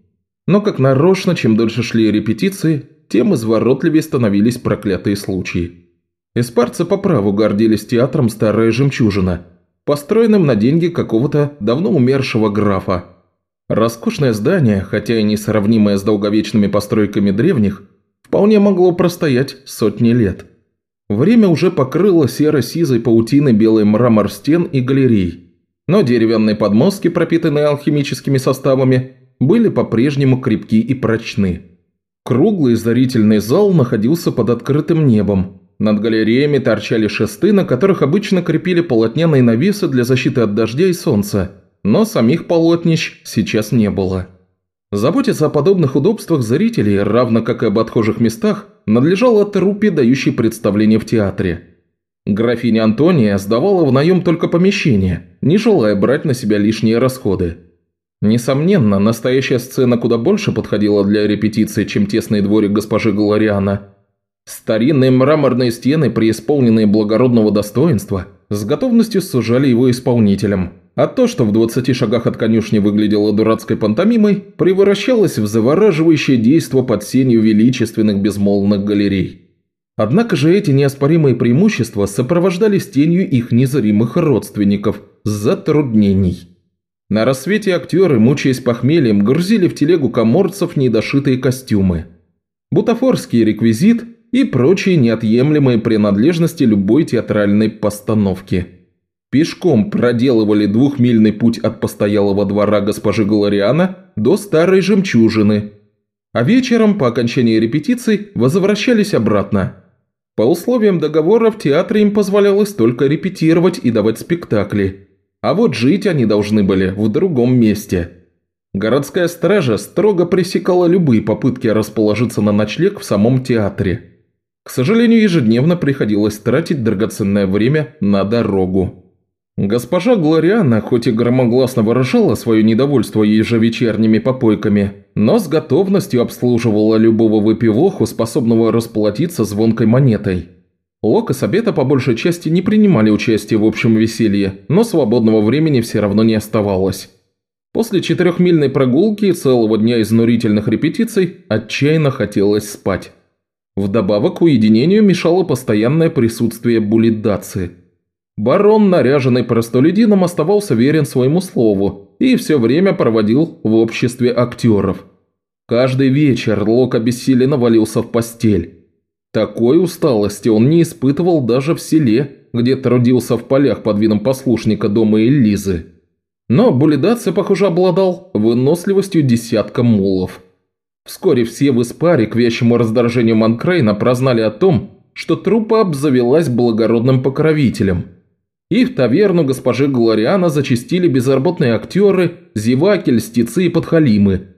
Но как нарочно, чем дольше шли репетиции, тем изворотливее становились проклятые случаи. Эспарцы по праву гордились театром «Старая жемчужина», построенным на деньги какого-то давно умершего графа. Роскошное здание, хотя и несравнимое с долговечными постройками древних, вполне могло простоять сотни лет. Время уже покрыло серо-сизой паутиной белый мрамор стен и галерей, но деревянные подмостки, пропитанные алхимическими составами, были по-прежнему крепки и прочны. Круглый зрительный зал находился под открытым небом. Над галереями торчали шесты, на которых обычно крепили полотняные навесы для защиты от дождя и солнца, но самих полотнищ сейчас не было. Заботиться о подобных удобствах зрителей, равно как и об отхожих местах, надлежало труппе, дающей представление в театре. Графиня Антония сдавала в наем только помещение, не желая брать на себя лишние расходы. Несомненно, настоящая сцена куда больше подходила для репетиции, чем тесный дворик госпожи Галариана. Старинные мраморные стены, преисполненные благородного достоинства, с готовностью сужали его исполнителям – а то, что в 20 шагах от конюшни выглядело дурацкой пантомимой, превращалось в завораживающее действо под сенью величественных безмолвных галерей. Однако же эти неоспоримые преимущества сопровождались тенью их незримых родственников – затруднений. На рассвете актеры, мучаясь похмельем, грузили в телегу коморцев недошитые костюмы. Бутафорский реквизит и прочие неотъемлемые принадлежности любой театральной постановки. Пешком проделывали двухмильный путь от постоялого двора госпожи Галариана до старой жемчужины, а вечером по окончании репетиций возвращались обратно. По условиям договора в театре им позволялось только репетировать и давать спектакли, а вот жить они должны были в другом месте. Городская стража строго пресекала любые попытки расположиться на ночлег в самом театре – к сожалению, ежедневно приходилось тратить драгоценное время на дорогу. Госпожа Глориана, хоть и громогласно выражала свое недовольство ежевечерними попойками, но с готовностью обслуживала любого выпивоху, способного расплатиться звонкой монетой. Лок и Сабета по большей части не принимали участие в общем веселье, но свободного времени все равно не оставалось. После четырехмильной прогулки и целого дня изнурительных репетиций отчаянно хотелось спать. Вдобавок уединению мешало постоянное присутствие булидации. Барон, наряженный простолюдином, оставался верен своему слову и все время проводил в обществе актеров. Каждый вечер Лок обессиленно валился в постель. Такой усталости он не испытывал даже в селе, где трудился в полях под видом послушника дома Элизы. Но Булидация, похоже, обладал выносливостью десятка мулов. Вскоре все в Испаре к вещему раздражению Манкрейна прознали о том, что трупа обзавелась благородным покровителем. И в таверну госпожи Глориана зачастили безработные актеры, зеваки, льстецы и подхалимы,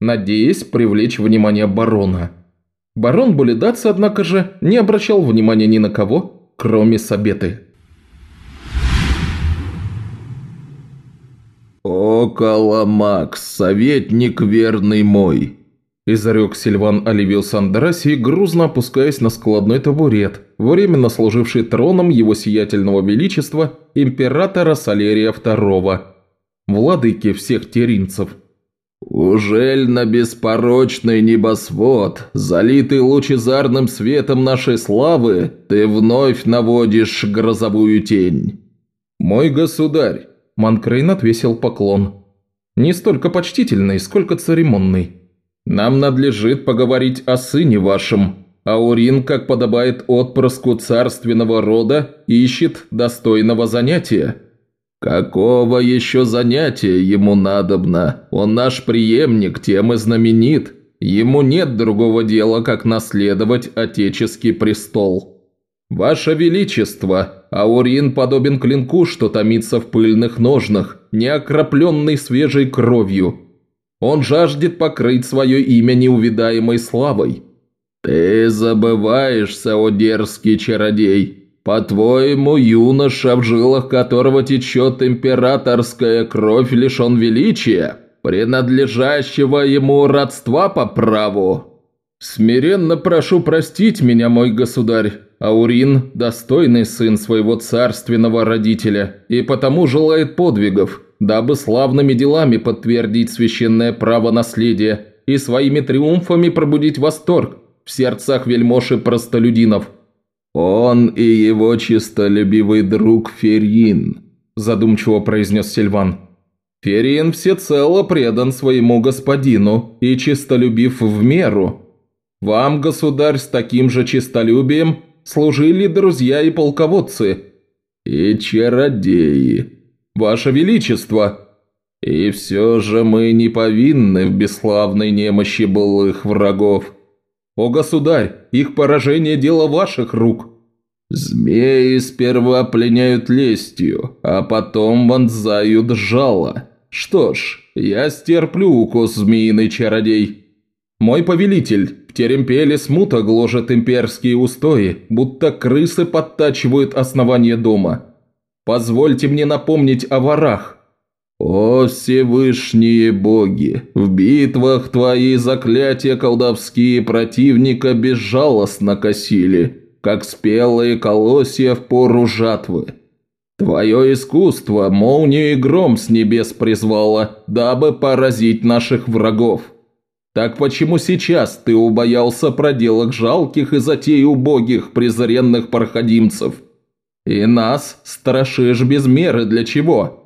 надеясь привлечь внимание барона. Барон Булидац, однако же, не обращал внимания ни на кого, кроме Сабеты. «Около Макс, советник верный мой», изрек Сильван Оливил Сандраси, грузно опускаясь на складной табурет, временно служивший троном его сиятельного величества императора Салерия II, владыки всех теринцев. «Ужель на беспорочный небосвод, залитый лучезарным светом нашей славы, ты вновь наводишь грозовую тень?» «Мой государь!» – Манкрейн отвесил поклон. «Не столько почтительный, сколько церемонный». Нам надлежит поговорить о сыне вашем. Аурин, как подобает отпрыску царственного рода, ищет достойного занятия». «Какого еще занятия ему надобно? Он наш преемник, тем и знаменит. Ему нет другого дела, как наследовать отеческий престол». «Ваше Величество, Аурин подобен клинку, что томится в пыльных ножнах, не окропленный свежей кровью. Он жаждет покрыть свое имя неувидаемой славой. Ты забываешься, о дерзкий чародей. По-твоему, юноша, в жилах которого течет императорская кровь, лишен величия, принадлежащего ему родства по праву? Смиренно прошу простить меня, мой государь. Аурин – достойный сын своего царственного родителя и потому желает подвигов – дабы славными делами подтвердить священное право наследия и своими триумфами пробудить восторг в сердцах вельмож и простолюдинов. «Он и его чистолюбивый друг Ферин», – задумчиво произнес Сильван. «Ферин всецело предан своему господину и чистолюбив в меру. Вам, государь, с таким же чистолюбием служили друзья и полководцы». «И чародеи», «Ваше Величество!» «И все же мы не повинны в бесславной немощи былых врагов». «О, государь, их поражение – дело ваших рук!» «Змеи сперва пленяют лестью, а потом вонзают жало. Что ж, я стерплю укус змеиный чародей». «Мой повелитель, в Теремпеле смута гложет имперские устои, будто крысы подтачивают основание дома. Позвольте мне напомнить о ворах». «О Всевышние боги! В битвах твои заклятия колдовские противника безжалостно косили, как спелые колосья в пору жатвы. Твое искусство молнию и гром с небес призвало, дабы поразить наших врагов. Так почему сейчас ты убоялся проделок жалких и затей убогих презренных проходимцев? И нас страшишь без меры для чего?»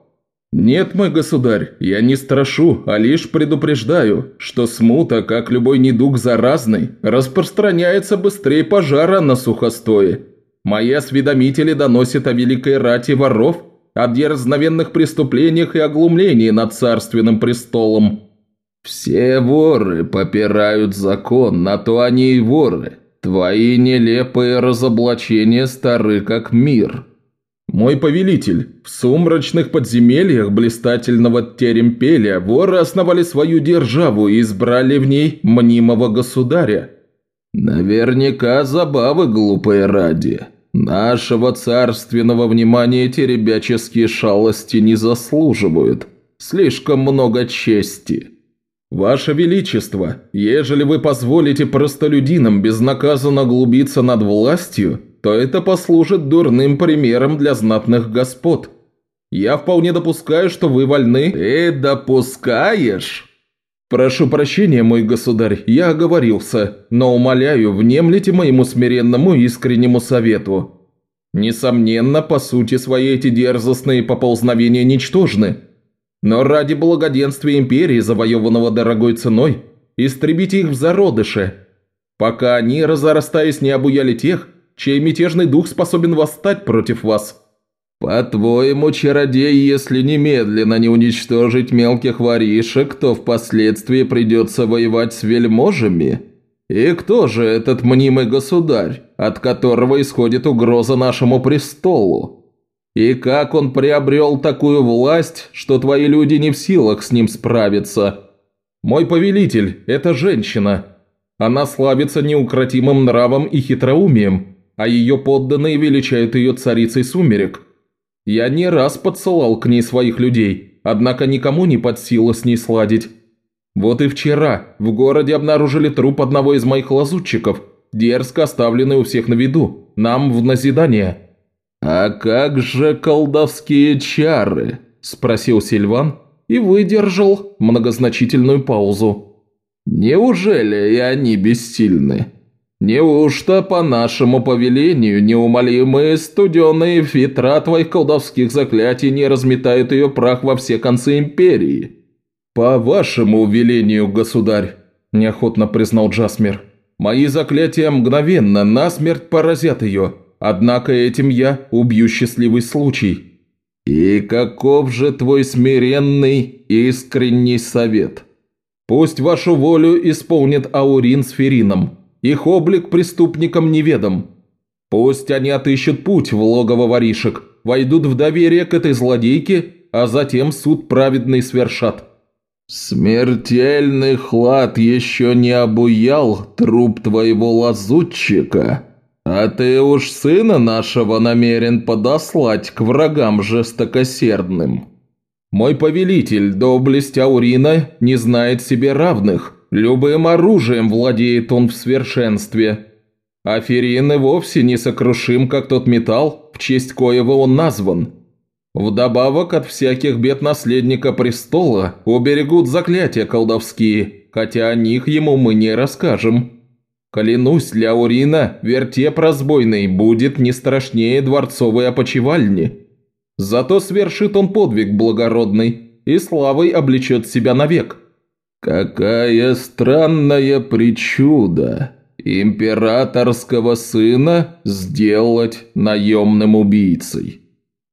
«Нет, мой государь, я не страшу, а лишь предупреждаю, что смута, как любой недуг заразный, распространяется быстрее пожара на сухостое. Мои осведомители доносят о великой рате воров, о дерзновенных преступлениях и оглумлении над царственным престолом». «Все воры попирают закон, на то они и воры. Твои нелепые разоблачения стары как мир». «Мой повелитель, в сумрачных подземельях блистательного Теремпеля воры основали свою державу и избрали в ней мнимого государя». «Наверняка забавы глупые ради. Нашего царственного внимания эти ребяческие шалости не заслуживают. Слишком много чести». «Ваше Величество, ежели вы позволите простолюдинам безнаказанно глубиться над властью, то это послужит дурным примером для знатных господ. Я вполне допускаю, что вы вольны...» «Ты допускаешь?» «Прошу прощения, мой государь, я оговорился, но умоляю, внемлите моему смиренному искреннему совету. Несомненно, по сути своей эти дерзостные поползновения ничтожны, но ради благоденствия империи, завоеванного дорогой ценой, истребите их в зародыше, пока они, разорастаясь, не обуяли тех, чей мятежный дух способен восстать против вас». «По-твоему, чародей, если немедленно не уничтожить мелких воришек, то впоследствии придется воевать с вельможами? И кто же этот мнимый государь, от которого исходит угроза нашему престолу? И как он приобрел такую власть, что твои люди не в силах с ним справиться?» «Мой повелитель – это женщина. Она славится неукротимым нравом и хитроумием, а ее подданные величают ее царицей сумерек. Я не раз подсылал к ней своих людей, однако никому не под силу с ней сладить. Вот и вчера в городе обнаружили труп одного из моих лазутчиков, дерзко оставленный у всех на виду, нам в назидание». «А как же колдовские чары?» – спросил Сильван и выдержал многозначительную паузу. «Неужели и они бессильны?» Неужто по нашему повелению неумолимые студеные ветра твоих колдовских заклятий не разметают ее прах во все концы империи?» «По вашему велению, государь», – неохотно признал Джасмир. «Мои заклятия мгновенно насмерть поразят ее, однако этим я убью счастливый случай». «И каков же твой смиренный искренний совет?» «Пусть вашу волю исполнит Аурин с Ферином», их облик преступникам неведом. Пусть они отыщут путь в логово воришек, войдут в доверие к этой злодейке, а затем суд праведный свершат». «Смертельный хлад еще не обуял труп твоего лазутчика, а ты уж сына нашего намерен подослать к врагам жестокосердным». «Мой повелитель, доблесть Аурина, не знает себе равных». Любым оружием владеет он в совершенстве. Аферин и вовсе не сокрушим, как тот металл, в честь коего он назван. Вдобавок от всяких бед наследника престола уберегут заклятия колдовские, хотя о них ему мы не расскажем. Клянусь, для Урина вертеп разбойный будет не страшнее дворцовой опочивальни. Зато свершит он подвиг благородный и славой облечет себя навек. «Какая странная причуда! Императорского сына сделать наемным убийцей!»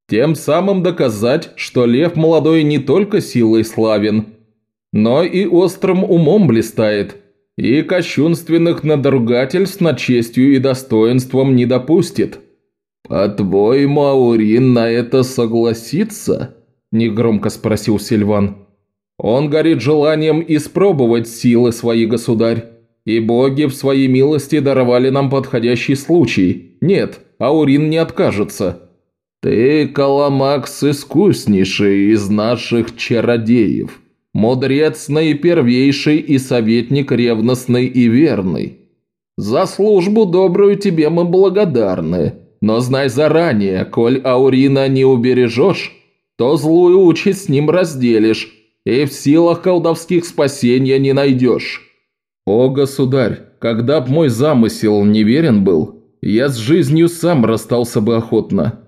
Тем самым доказать, что лев молодой не только силой славен, но и острым умом блистает, и кощунственных надругательств над честью и достоинством не допустит. «По-твоему, Аурин на это согласится?» – негромко спросил Сильван. Он горит желанием испробовать силы свои, государь. И боги в своей милости даровали нам подходящий случай. Нет, Аурин не откажется». «Ты, Каламакс, искуснейший из наших чародеев, мудрец наипервейший и советник ревностный и верный. За службу добрую тебе мы благодарны, но знай заранее, коль Аурина не убережешь, то злую участь с ним разделишь, и в силах колдовских спасения не найдешь. О, государь, когда б мой замысел неверен был, я с жизнью сам расстался бы охотно.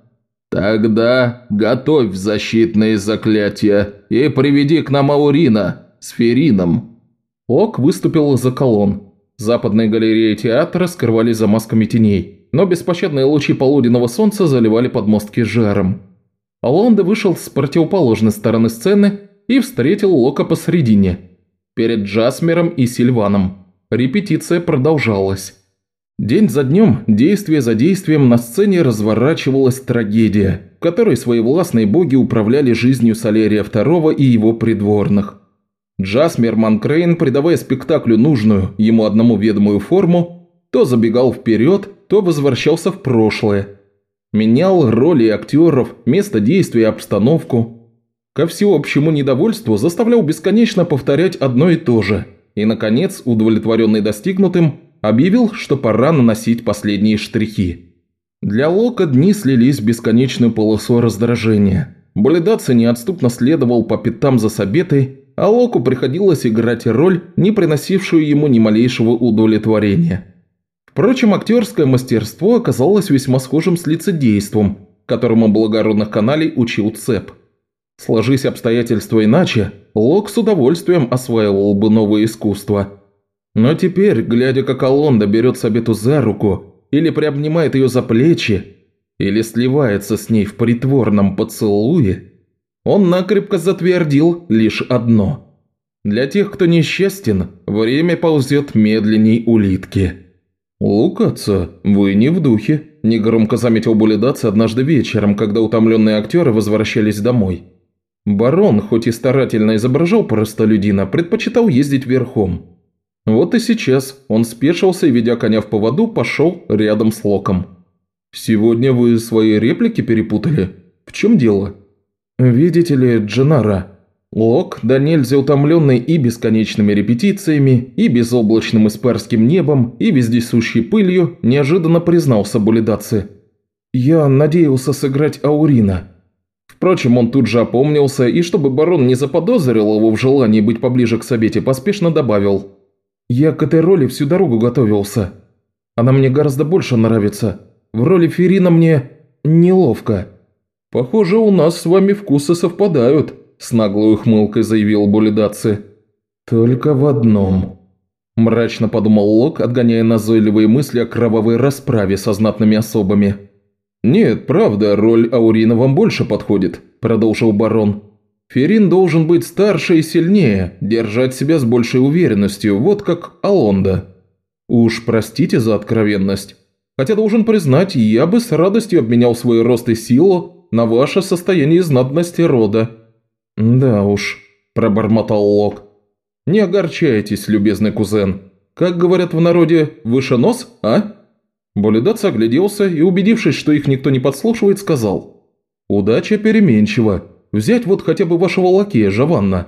Тогда готовь защитные заклятия и приведи к нам Аурина с Ферином». Ок выступил за колонн. Западные галереи театра скрывались за масками теней, но беспощадные лучи полуденного солнца заливали подмостки жаром. Алонда вышел с противоположной стороны сцены и встретил Лока посредине, перед Джасмером и Сильваном. Репетиция продолжалась. День за днем, действие за действием на сцене разворачивалась трагедия, в которой своевластные боги управляли жизнью Салерия II и его придворных. Джасмер Манкрейн, придавая спектаклю нужную, ему одному ведомую форму, то забегал вперед, то возвращался в прошлое. Менял роли актеров, место действия и обстановку. Ко всеобщему недовольству заставлял бесконечно повторять одно и то же. И, наконец, удовлетворенный достигнутым, объявил, что пора наносить последние штрихи. Для Лока дни слились в бесконечную полосу раздражения. Болидаци неотступно следовал по пятам за Сабетой, а Локу приходилось играть роль, не приносившую ему ни малейшего удовлетворения. Впрочем, актерское мастерство оказалось весьма схожим с лицедейством, которому благородных каналей учил Цеп. Сложись обстоятельства иначе, Лок с удовольствием осваивал бы новое искусство – но теперь, глядя, как Алонда берет Сабету за руку, или приобнимает ее за плечи, или сливается с ней в притворном поцелуе, он накрепко затвердил лишь одно. Для тех, кто несчастен, время ползет медленней улитки. «Лукаца, вы не в духе», – негромко заметил Булидац однажды вечером, когда утомленные актеры возвращались домой. Барон, хоть и старательно изображал простолюдина, предпочитал ездить верхом. Вот и сейчас он спешился и, ведя коня в поводу, пошел рядом с Локом. «Сегодня вы свои реплики перепутали? В чем дело?» «Видите ли, Дженара, Лок, да нельзя утомленный и бесконечными репетициями, и безоблачным испарским небом, и вездесущей пылью, неожиданно признался Булидаце. «Я надеялся сыграть Аурина». Впрочем, он тут же опомнился, и чтобы барон не заподозрил его в желании быть поближе к Сабете, поспешно добавил – я к этой роли всю дорогу готовился. Она мне гораздо больше нравится. В роли Ферина мне неловко. Похоже, у нас с вами вкусы совпадают, с наглой ухмылкой заявил Булидаци. Только в одном. Мрачно подумал Лок, отгоняя назойливые мысли о кровавой расправе со знатными особами. «Нет, правда, роль Аурина вам больше подходит», – продолжил барон. Ферин должен быть старше и сильнее, держать себя с большей уверенностью, вот как Алонда. Уж простите за откровенность. Хотя должен признать, я бы с радостью обменял свой рост и силу на ваше состояние знатности рода». «Да уж», – пробормотал Лок. «Не огорчайтесь, любезный кузен. Как говорят в народе, выше нос, а?» Болидац огляделся и, убедившись, что их никто не подслушивает, сказал. «Удача переменчива. Взять вот хотя бы вашего лакея, Жаванна.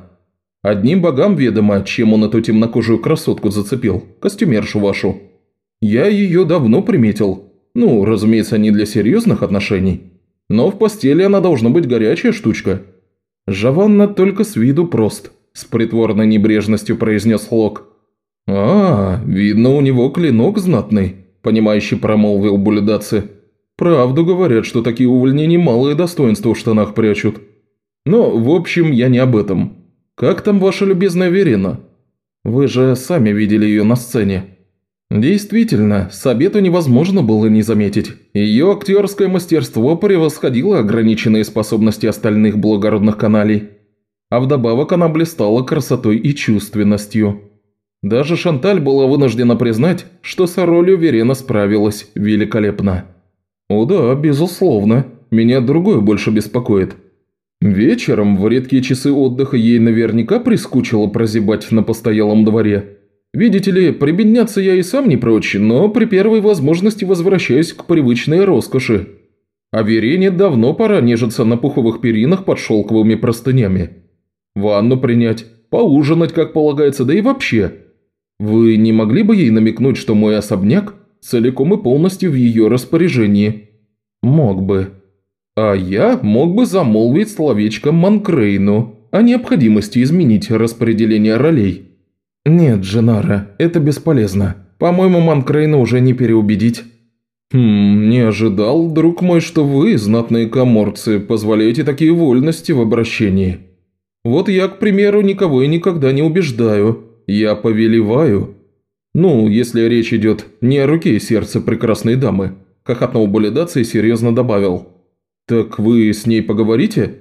Одним богам ведомо, чем он эту темнокожую красотку зацепил, костюмершу вашу. Я ее давно приметил. Ну, разумеется, не для серьезных отношений. Но в постели она должна быть горячая штучка. Жаванна только с виду прост, с притворной небрежностью произнес Лок. «А, видно, у него клинок знатный», – понимающе промолвил Булидаци. «Правду говорят, что такие увольни немалые достоинства в штанах прячут». Но, в общем, я не об этом. Как там ваша любезная Верена? Вы же сами видели ее на сцене. Действительно, Сабету невозможно было не заметить. Ее актерское мастерство превосходило ограниченные способности остальных благородных каналей. А вдобавок она блистала красотой и чувственностью. Даже Шанталь была вынуждена признать, что с ролью Верена справилась великолепно. «О да, безусловно. Меня другое больше беспокоит. Вечером в редкие часы отдыха ей наверняка прискучило прозябать на постоялом дворе. Видите ли, прибедняться я и сам не прочь, но при первой возможности возвращаюсь к привычной роскоши. А Верене давно пора нежиться на пуховых перинах под шелковыми простынями. Ванну принять, поужинать, как полагается, да и вообще. Вы не могли бы ей намекнуть, что мой особняк целиком и полностью в ее распоряжении?» «Мог бы. А я мог бы замолвить словечко Манкрейну о необходимости изменить распределение ролей». «Нет, Дженара, это бесполезно. По-моему, Манкрейна уже не переубедить». «Хм, не ожидал, друг мой, что вы, знатные коморцы, позволяете такие вольности в обращении. Вот я, к примеру, никого и никогда не убеждаю. Я повелеваю. Ну, если речь идет не о руке и сердце прекрасной дамы», – хохотнул Болидаци и серьезно добавил. «Так вы с ней поговорите?»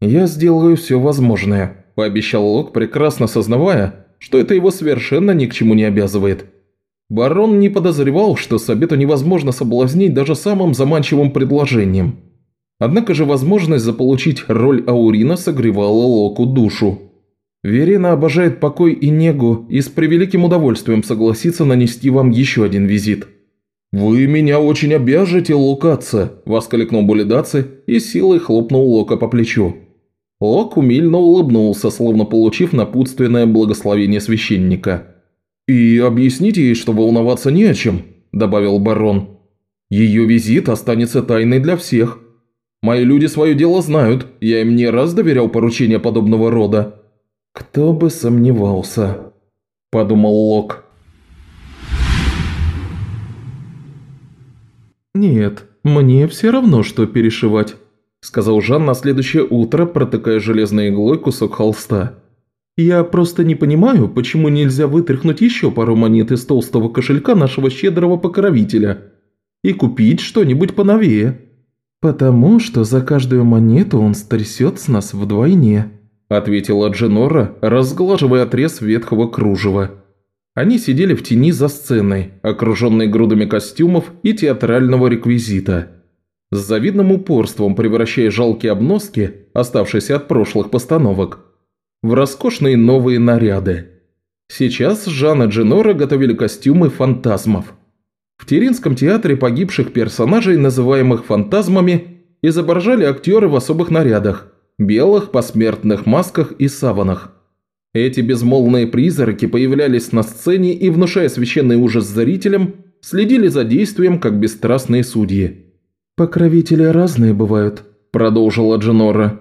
«Я сделаю все возможное», – пообещал Лок, прекрасно сознавая, что это его совершенно ни к чему не обязывает. Барон не подозревал, что Сабету невозможно соблазнить даже самым заманчивым предложением. Однако же возможность заполучить роль Аурина согревала Локу душу. Верена обожает покой и негу и с превеликим удовольствием согласится нанести вам еще один визит. «Вы меня очень обяжете, Лукаца!» – воскликнул Булидаци и силой хлопнул Лока по плечу. Лок умильно улыбнулся, словно получив напутственное благословение священника. «И объясните ей, что волноваться не о чем», – добавил барон. «Ее визит останется тайной для всех. Мои люди свое дело знают, я им не раз доверял поручения подобного рода». «Кто бы сомневался», – подумал Лок. «Нет, мне все равно, что перешивать», – сказал Жан на следующее утро, протыкая железной иглой кусок холста. «Я просто не понимаю, почему нельзя вытряхнуть еще пару монет из толстого кошелька нашего щедрого покровителя и купить что-нибудь поновее». «Потому что за каждую монету он стрясет с нас вдвойне», – ответила Дженора, разглаживая отрез ветхого кружева. Они сидели в тени за сценой, окруженной грудами костюмов и театрального реквизита. С завидным упорством превращая жалкие обноски, оставшиеся от прошлых постановок, в роскошные новые наряды. Сейчас Жанна Дженора готовили костюмы фантазмов. В Теринском театре погибших персонажей, называемых фантазмами, изображали актеры в особых нарядах – белых посмертных масках и саванах. Эти безмолвные призраки появлялись на сцене и, внушая священный ужас зрителям, следили за действием, как бесстрастные судьи. «Покровители разные бывают», – продолжила Дженора.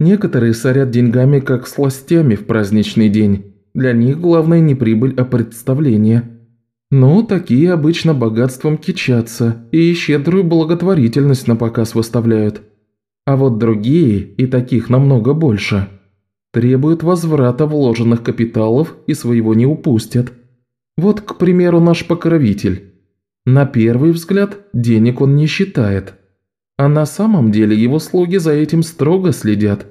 Некоторые сорят деньгами, как сластями в праздничный день. Для них главное не прибыль, а представление. Ну, такие обычно богатством кичатся и щедрую благотворительность на показ выставляют. А вот другие, и таких намного больше, требуют возврата вложенных капиталов и своего не упустят. Вот, к примеру, наш покровитель. На первый взгляд денег он не считает – а на самом деле его слуги за этим строго следят.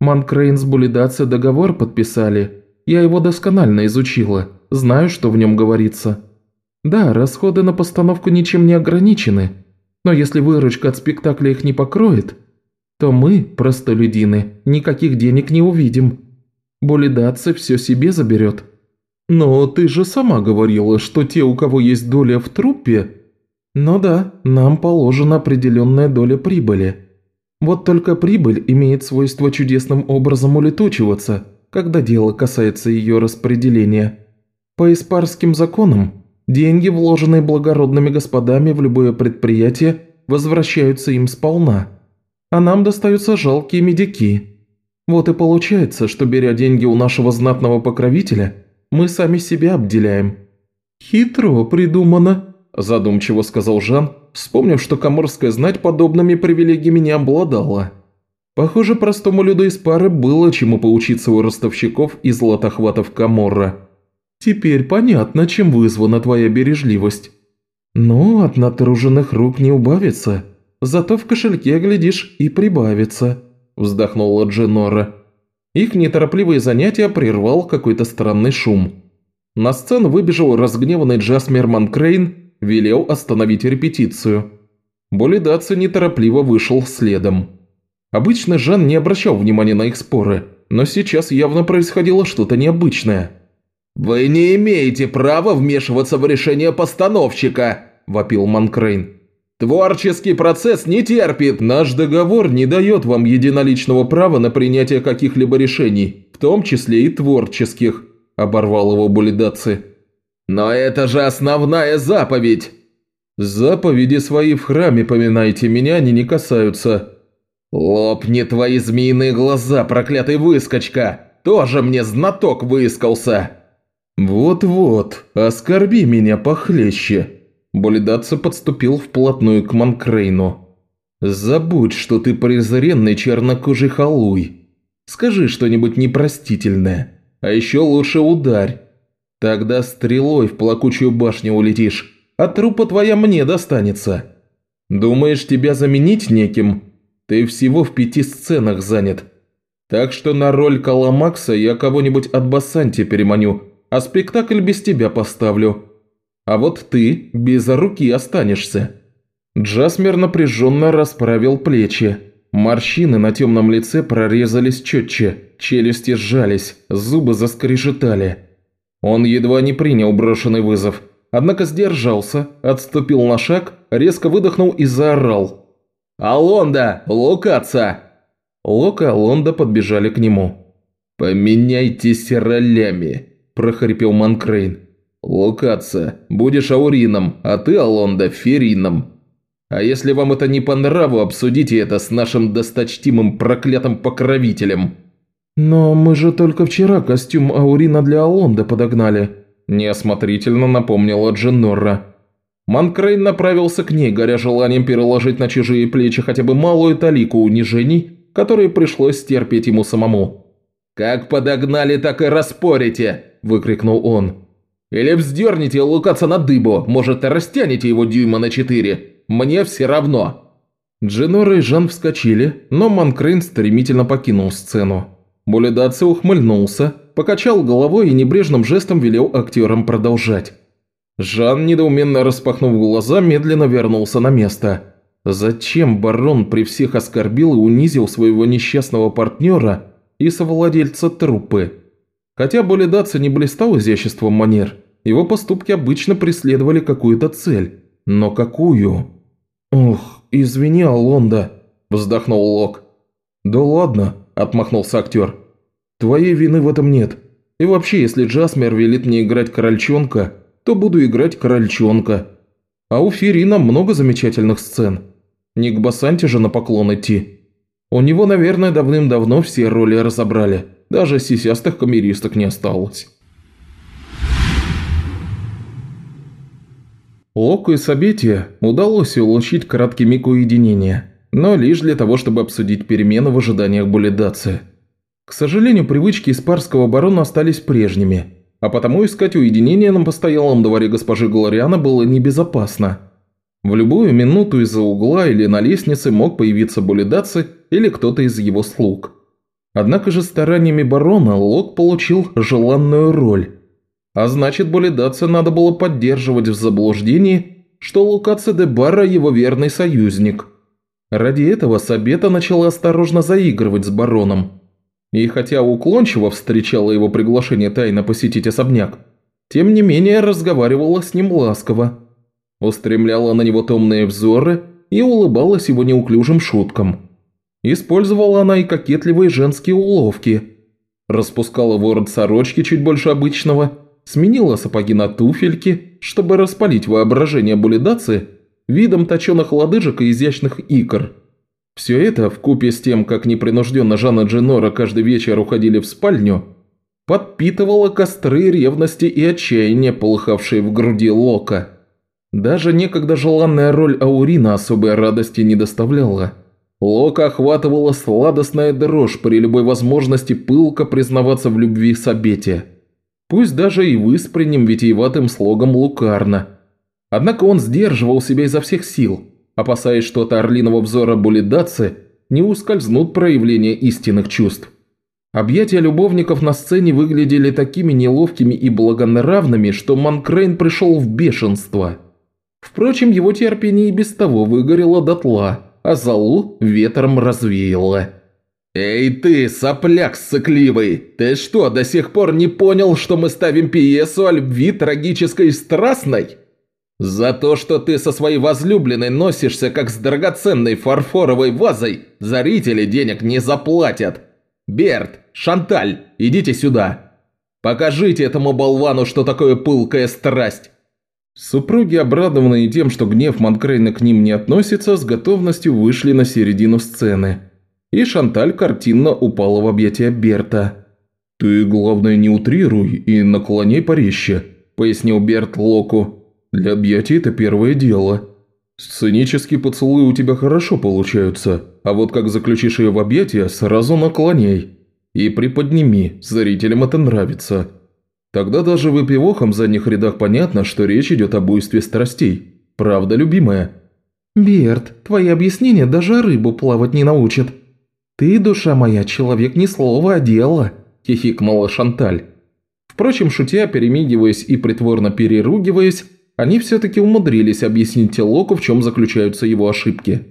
Манкрейн с Булидаци договор подписали. Я его досконально изучила, знаю, что в нем говорится. Да, расходы на постановку ничем не ограничены, но если выручка от спектакля их не покроет, то мы, простолюдины, никаких денег не увидим. Булидаци все себе заберет. Но ты же сама говорила, что те, у кого есть доля в труппе, «Ну да, нам положена определенная доля прибыли. Вот только прибыль имеет свойство чудесным образом улетучиваться, когда дело касается ее распределения. По испарским законам, деньги, вложенные благородными господами в любое предприятие, возвращаются им сполна, а нам достаются жалкие медики. Вот и получается, что беря деньги у нашего знатного покровителя, мы сами себя обделяем». «Хитро придумано», – задумчиво сказал Жан, вспомнив, что коморская знать подобными привилегиями не обладала. Похоже, простому люду из пары было чему поучиться у ростовщиков и златохватов Каморра. Теперь понятно, чем вызвана твоя бережливость. Ну, от натруженных рук не убавится, зато в кошельке, глядишь, и прибавится, вздохнула Дженора. Их неторопливые занятия прервал какой-то странный шум. На сцену выбежал разгневанный Джасмер Манкрейн велел остановить репетицию. Болидаци неторопливо вышел следом. Обычно Жан не обращал внимания на их споры, но сейчас явно происходило что-то необычное. «Вы не имеете права вмешиваться в решение постановщика!» – вопил Манкрейн. «Творческий процесс не терпит! Наш договор не дает вам единоличного права на принятие каких-либо решений, в том числе и творческих», – оборвал его Булидаци. «Но это же основная заповедь!» «Заповеди свои в храме поминайте, меня они не касаются». «Лопни твои змеиные глаза, проклятый выскочка! Тоже мне знаток выискался!» «Вот-вот, оскорби меня похлеще!» Болидатца подступил вплотную к Манкрейну. «Забудь, что ты презренный чернокожий халуй. Скажи что-нибудь непростительное, а еще лучше ударь. Тогда стрелой в плакучую башню улетишь, а трупа твоя мне достанется. Думаешь, тебя заменить неким? Ты всего в пяти сценах занят. Так что на роль Каламакса я кого-нибудь от Бассанти переманю, а спектакль без тебя поставлю. А вот ты без руки останешься». Джасмер напряженно расправил плечи. Морщины на темном лице прорезались четче, челюсти сжались, зубы заскрежетали. Он едва не принял брошенный вызов, однако сдержался, отступил на шаг, резко выдохнул и заорал. «Алонда! Лукаца!» Лока Алонда подбежали к нему. «Поменяйтесь ролями!» – прохрипел Манкрейн. «Лукаца, будешь Аурином, а ты, Алонда, Ферином. А если вам это не по нраву, обсудите это с нашим досточтимым проклятым покровителем». «Но мы же только вчера костюм Аурина для Алонда подогнали», – неосмотрительно напомнила Дженнорра. Манкрейн направился к ней, горя желанием переложить на чужие плечи хотя бы малую талику унижений, которые пришлось стерпеть ему самому. «Как подогнали, так и распорите!» – выкрикнул он. «Или вздерните Лукаца на дыбу, может, растянете его дюйма на четыре. Мне все равно!» Дженора и Жан вскочили, но Манкрейн стремительно покинул сцену. Булидаци ухмыльнулся, покачал головой и небрежным жестом велел актерам продолжать. Жан, недоуменно распахнув глаза, медленно вернулся на место. Зачем барон при всех оскорбил и унизил своего несчастного партнера и совладельца труппы? Хотя Болидаци не блистал изяществом манер, его поступки обычно преследовали какую-то цель. Но какую? «Ох, извини, Алонда», – вздохнул Лок. «Да ладно», – отмахнулся актер. «Твоей вины в этом нет. И вообще, если Джасмер велит мне играть корольчонка, то буду играть корольчонка. А у Ферина много замечательных сцен. Не к Басанте же на поклон идти. У него, наверное, давным-давно все роли разобрали. Даже сисястых камеристок не осталось. Локу и Сабете удалось улучшить краткий миг уединения, но лишь для того, чтобы обсудить перемены в ожиданиях Булидации. К сожалению, привычки испарского барона остались прежними, а потому искать уединение на постоялом дворе госпожи Глориана было небезопасно – в любую минуту из-за угла или на лестнице мог появиться Булидаци или кто-то из его слуг. Однако же стараниями барона Лок получил желанную роль. А значит, Булидаци надо было поддерживать в заблуждении, что Лукаци де Барра его верный союзник. Ради этого Сабета начала осторожно заигрывать с бароном. И хотя уклончиво встречала его приглашение тайно посетить особняк, тем не менее разговаривала с ним ласково устремляла на него томные взоры и улыбалась его неуклюжим шуткам. Использовала она и кокетливые женские уловки. Распускала ворот сорочки чуть больше обычного, сменила сапоги на туфельки, чтобы распалить воображение булидации видом точеных лодыжек и изящных икр. Все это, вкупе с тем, как непринужденно Жанна Дженора каждый вечер уходили в спальню, подпитывало костры ревности и отчаяния, полыхавшие в груди Лока. Даже некогда желанная роль Аурина особой радости не доставляла. Лока охватывала сладостная дрожь при любой возможности пылко признаваться в любви Сабете. Пусть даже и выспренним витиеватым слогом лукарно. Однако он сдерживал себя изо всех сил, опасаясь, что от орлиного взора Булидацы не ускользнут проявления истинных чувств. Объятия любовников на сцене выглядели такими неловкими и благонравными, что Манкрейн пришел в бешенство – Впрочем, его терпение и без того выгорело дотла, а залу ветром развеяло. «Эй ты, сопляк сыкливый! Ты что, до сих пор не понял, что мы ставим пьесу о любви трагической и страстной? За то, что ты со своей возлюбленной носишься, как с драгоценной фарфоровой вазой, зрители денег не заплатят. Берт, Шанталь, идите сюда. Покажите этому болвану, что такое пылкая страсть. Супруги, обрадованные тем, что гнев Манкрейна к ним не относится, с готовностью вышли на середину сцены. И Шанталь картинно упала в объятия Берта. «Ты, главное, не утрируй и наклоняй порезче», – пояснил Берт Локу. «Для объятий это первое дело. Сценические поцелуи у тебя хорошо получаются, а вот как заключишь ее в объятия, сразу наклоняй. И приподними, зрителям это нравится». Тогда даже выпивохам в задних рядах понятно, что речь идет о буйстве страстей. Правда, любимая?» «Берт, твои объяснения даже рыбу плавать не научат. Ты, душа моя, человек не слова, а дело», – хихикнула Шанталь. Впрочем, шутя, перемигиваясь и притворно переругиваясь, они все-таки умудрились объяснить Локу, в чем заключаются его ошибки.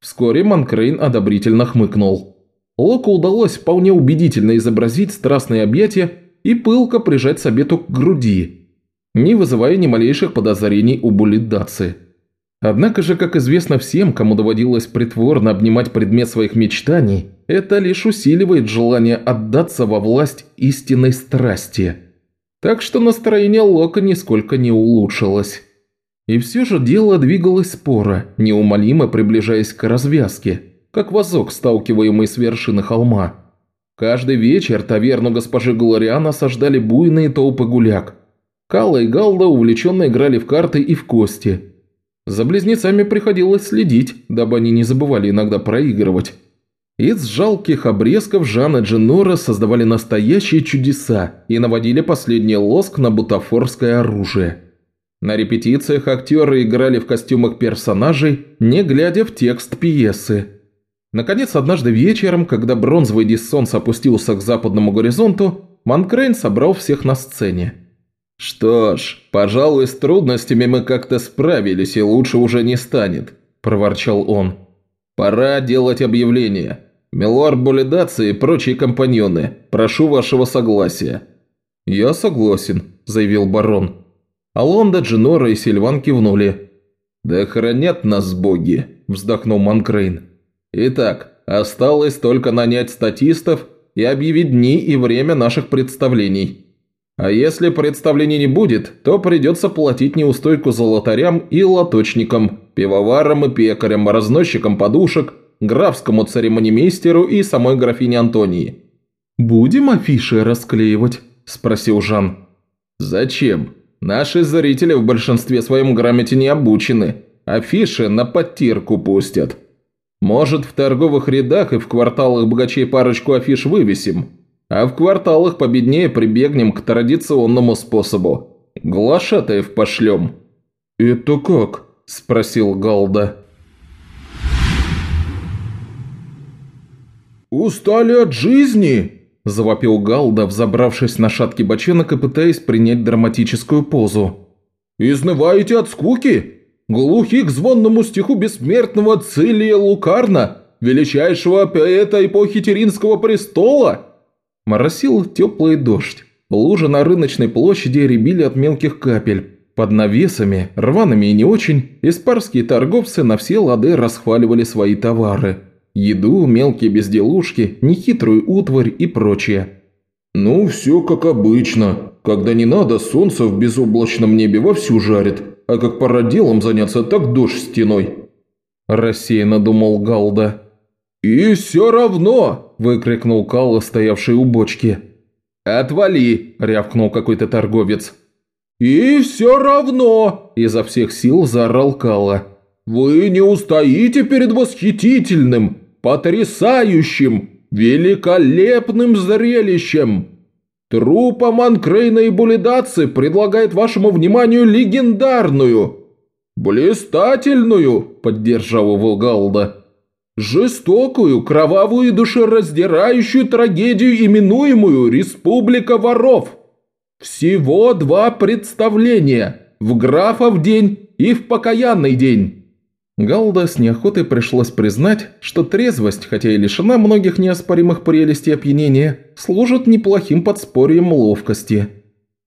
Вскоре Манкрейн одобрительно хмыкнул. Локу удалось вполне убедительно изобразить страстные объятия и пылко прижать Сабету к груди, не вызывая ни малейших подозрений у Булиддацы. Однако же, как известно всем, кому доводилось притворно обнимать предмет своих мечтаний, это лишь усиливает желание отдаться во власть истинной страсти. Так что настроение Лока нисколько не улучшилось. И все же дело двигалось споро, неумолимо приближаясь к развязке, как вазок, сталкиваемый с вершины холма. Каждый вечер таверну госпожи Глориан осаждали буйные толпы гуляк. Калла и Галда увлеченно играли в карты и в кости. За близнецами приходилось следить, дабы они не забывали иногда проигрывать. Из жалких обрезков Жанна Дженора создавали настоящие чудеса и наводили последний лоск на бутафорское оружие. На репетициях актеры играли в костюмах персонажей, не глядя в текст пьесы – Наконец, однажды вечером, когда бронзовый диссонс опустился к западному горизонту, Манкрейн собрал всех на сцене. «Что ж, пожалуй, с трудностями мы как-то справились, и лучше уже не станет», – проворчал он. «Пора делать объявление. Милорд Булидаци и прочие компаньоны, прошу вашего согласия». «Я согласен», – заявил барон. Алонда, Джинора и Сильван кивнули. «Да хранят нас боги», – вздохнул Манкрейн. Итак, осталось только нанять статистов и объявить дни и время наших представлений. А если представлений не будет, то придется платить неустойку золотарям и лоточникам, пивоварам и пекарям, разносчикам подушек, графскому церемонимейстеру и самой графине Антонии. «Будем афиши расклеивать?» – спросил Жан. «Зачем? Наши зрители в большинстве своем грамоте не обучены. Афиши на подтирку пустят». Может, в торговых рядах и в кварталах богачей парочку афиш вывесим, а в кварталах победнее прибегнем к традиционному способу. Глашатаев пошлем». «Это как?» – спросил Галда. «Устали от жизни?» – завопил Галда, взобравшись на шаткий бочонок и пытаясь принять драматическую позу. «Изнываете от скуки? Глухи к звонному стиху бессмертного Цилия Лукарна, величайшего поэта эпохи Теринского престола?» Моросил теплый дождь. Лужи на рыночной площади рябили от мелких капель. Под навесами, рваными и не очень, испарские торговцы на все лады расхваливали свои товары. Еду, мелкие безделушки, нехитрую утварь и прочее. «Ну, все как обычно. Когда не надо, солнце в безоблачном небе вовсю жарит, а как пора делом заняться, так дождь стеной». Рассеянно думал Галда. «И все равно!» – выкрикнул Калла, стоявший у бочки. «Отвали!» – рявкнул какой-то торговец. «И все равно!» – изо всех сил заорал Калла. «Вы не устоите перед восхитительным, потрясающим, великолепным зрелищем!» Трупа Манкрейна и Булидацы предлагает вашему вниманию легендарную, блистательную, поддержал его Галда, жестокую, кровавую и душераздирающую трагедию, именуемую «Республика воров». Всего два представления – в графов день и в покаянный день. Галда с неохотой пришлось признать, что трезвость, хотя и лишена многих неоспоримых прелестей опьянения, служит неплохим подспорьем ловкости.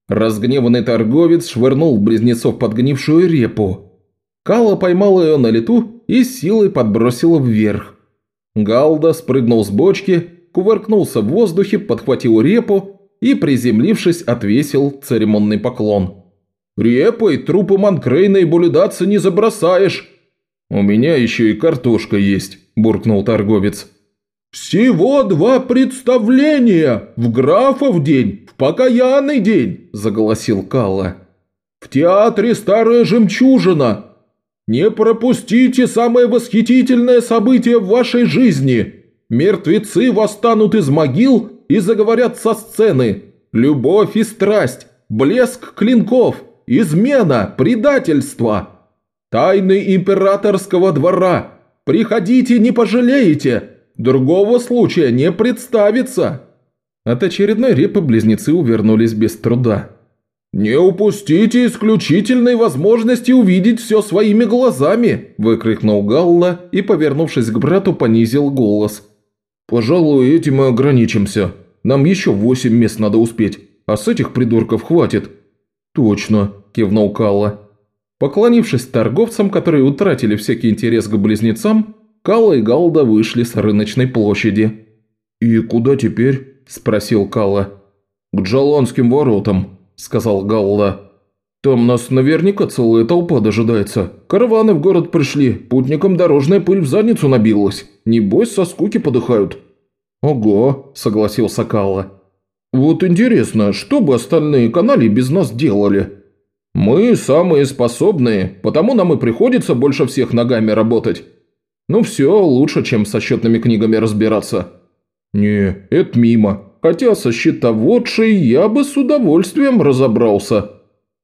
Разгневанный торговец швырнул близнецов подгнившую репу. Кала поймал ее на лету и силой подбросил вверх. Галда спрыгнул с бочки, кувыркнулся в воздухе, подхватил репу и, приземлившись, отвесил церемонный поклон. Репой трупы Манкрейна и Булидаца не забросаешь». «У меня еще и картошка есть», – буркнул торговец. «Всего два представления! В графов день, в покаянный день!» – заголосил Калла. «В театре «Старая жемчужина». Не пропустите самое восхитительное событие в вашей жизни. Мертвецы восстанут из могил и заговорят со сцены. Любовь и страсть, блеск клинков, измена, предательство. Тайны императорского двора. Приходите, не пожалеете. Другого случая не представится». От очередной репы близнецы увернулись без труда. «Не упустите исключительной возможности увидеть все своими глазами!» – выкрикнул Галла и, повернувшись к брату, понизил голос. «Пожалуй, этим мы ограничимся. Нам еще восемь мест надо успеть, а с этих придурков хватит». «Точно», – кивнул Калла. Поклонившись торговцам, которые утратили всякий интерес к близнецам, Калла и Галда вышли с рыночной площади. «И куда теперь?» – спросил Калла. «К Джаланским воротам», – сказал Галла. «Там нас наверняка целая толпа дожидается. Караваны в город пришли, путникам дорожная пыль в задницу набилась. Небось, со скуки подыхают». «Ого», – согласился Калла. «Вот интересно, что бы остальные канали без нас делали?» «Мы самые способные, потому нам и приходится больше всех ногами работать. Ну все, лучше, чем со счетными книгами разбираться». «Не, это мимо. Хотя со счетоводшей я бы с удовольствием разобрался».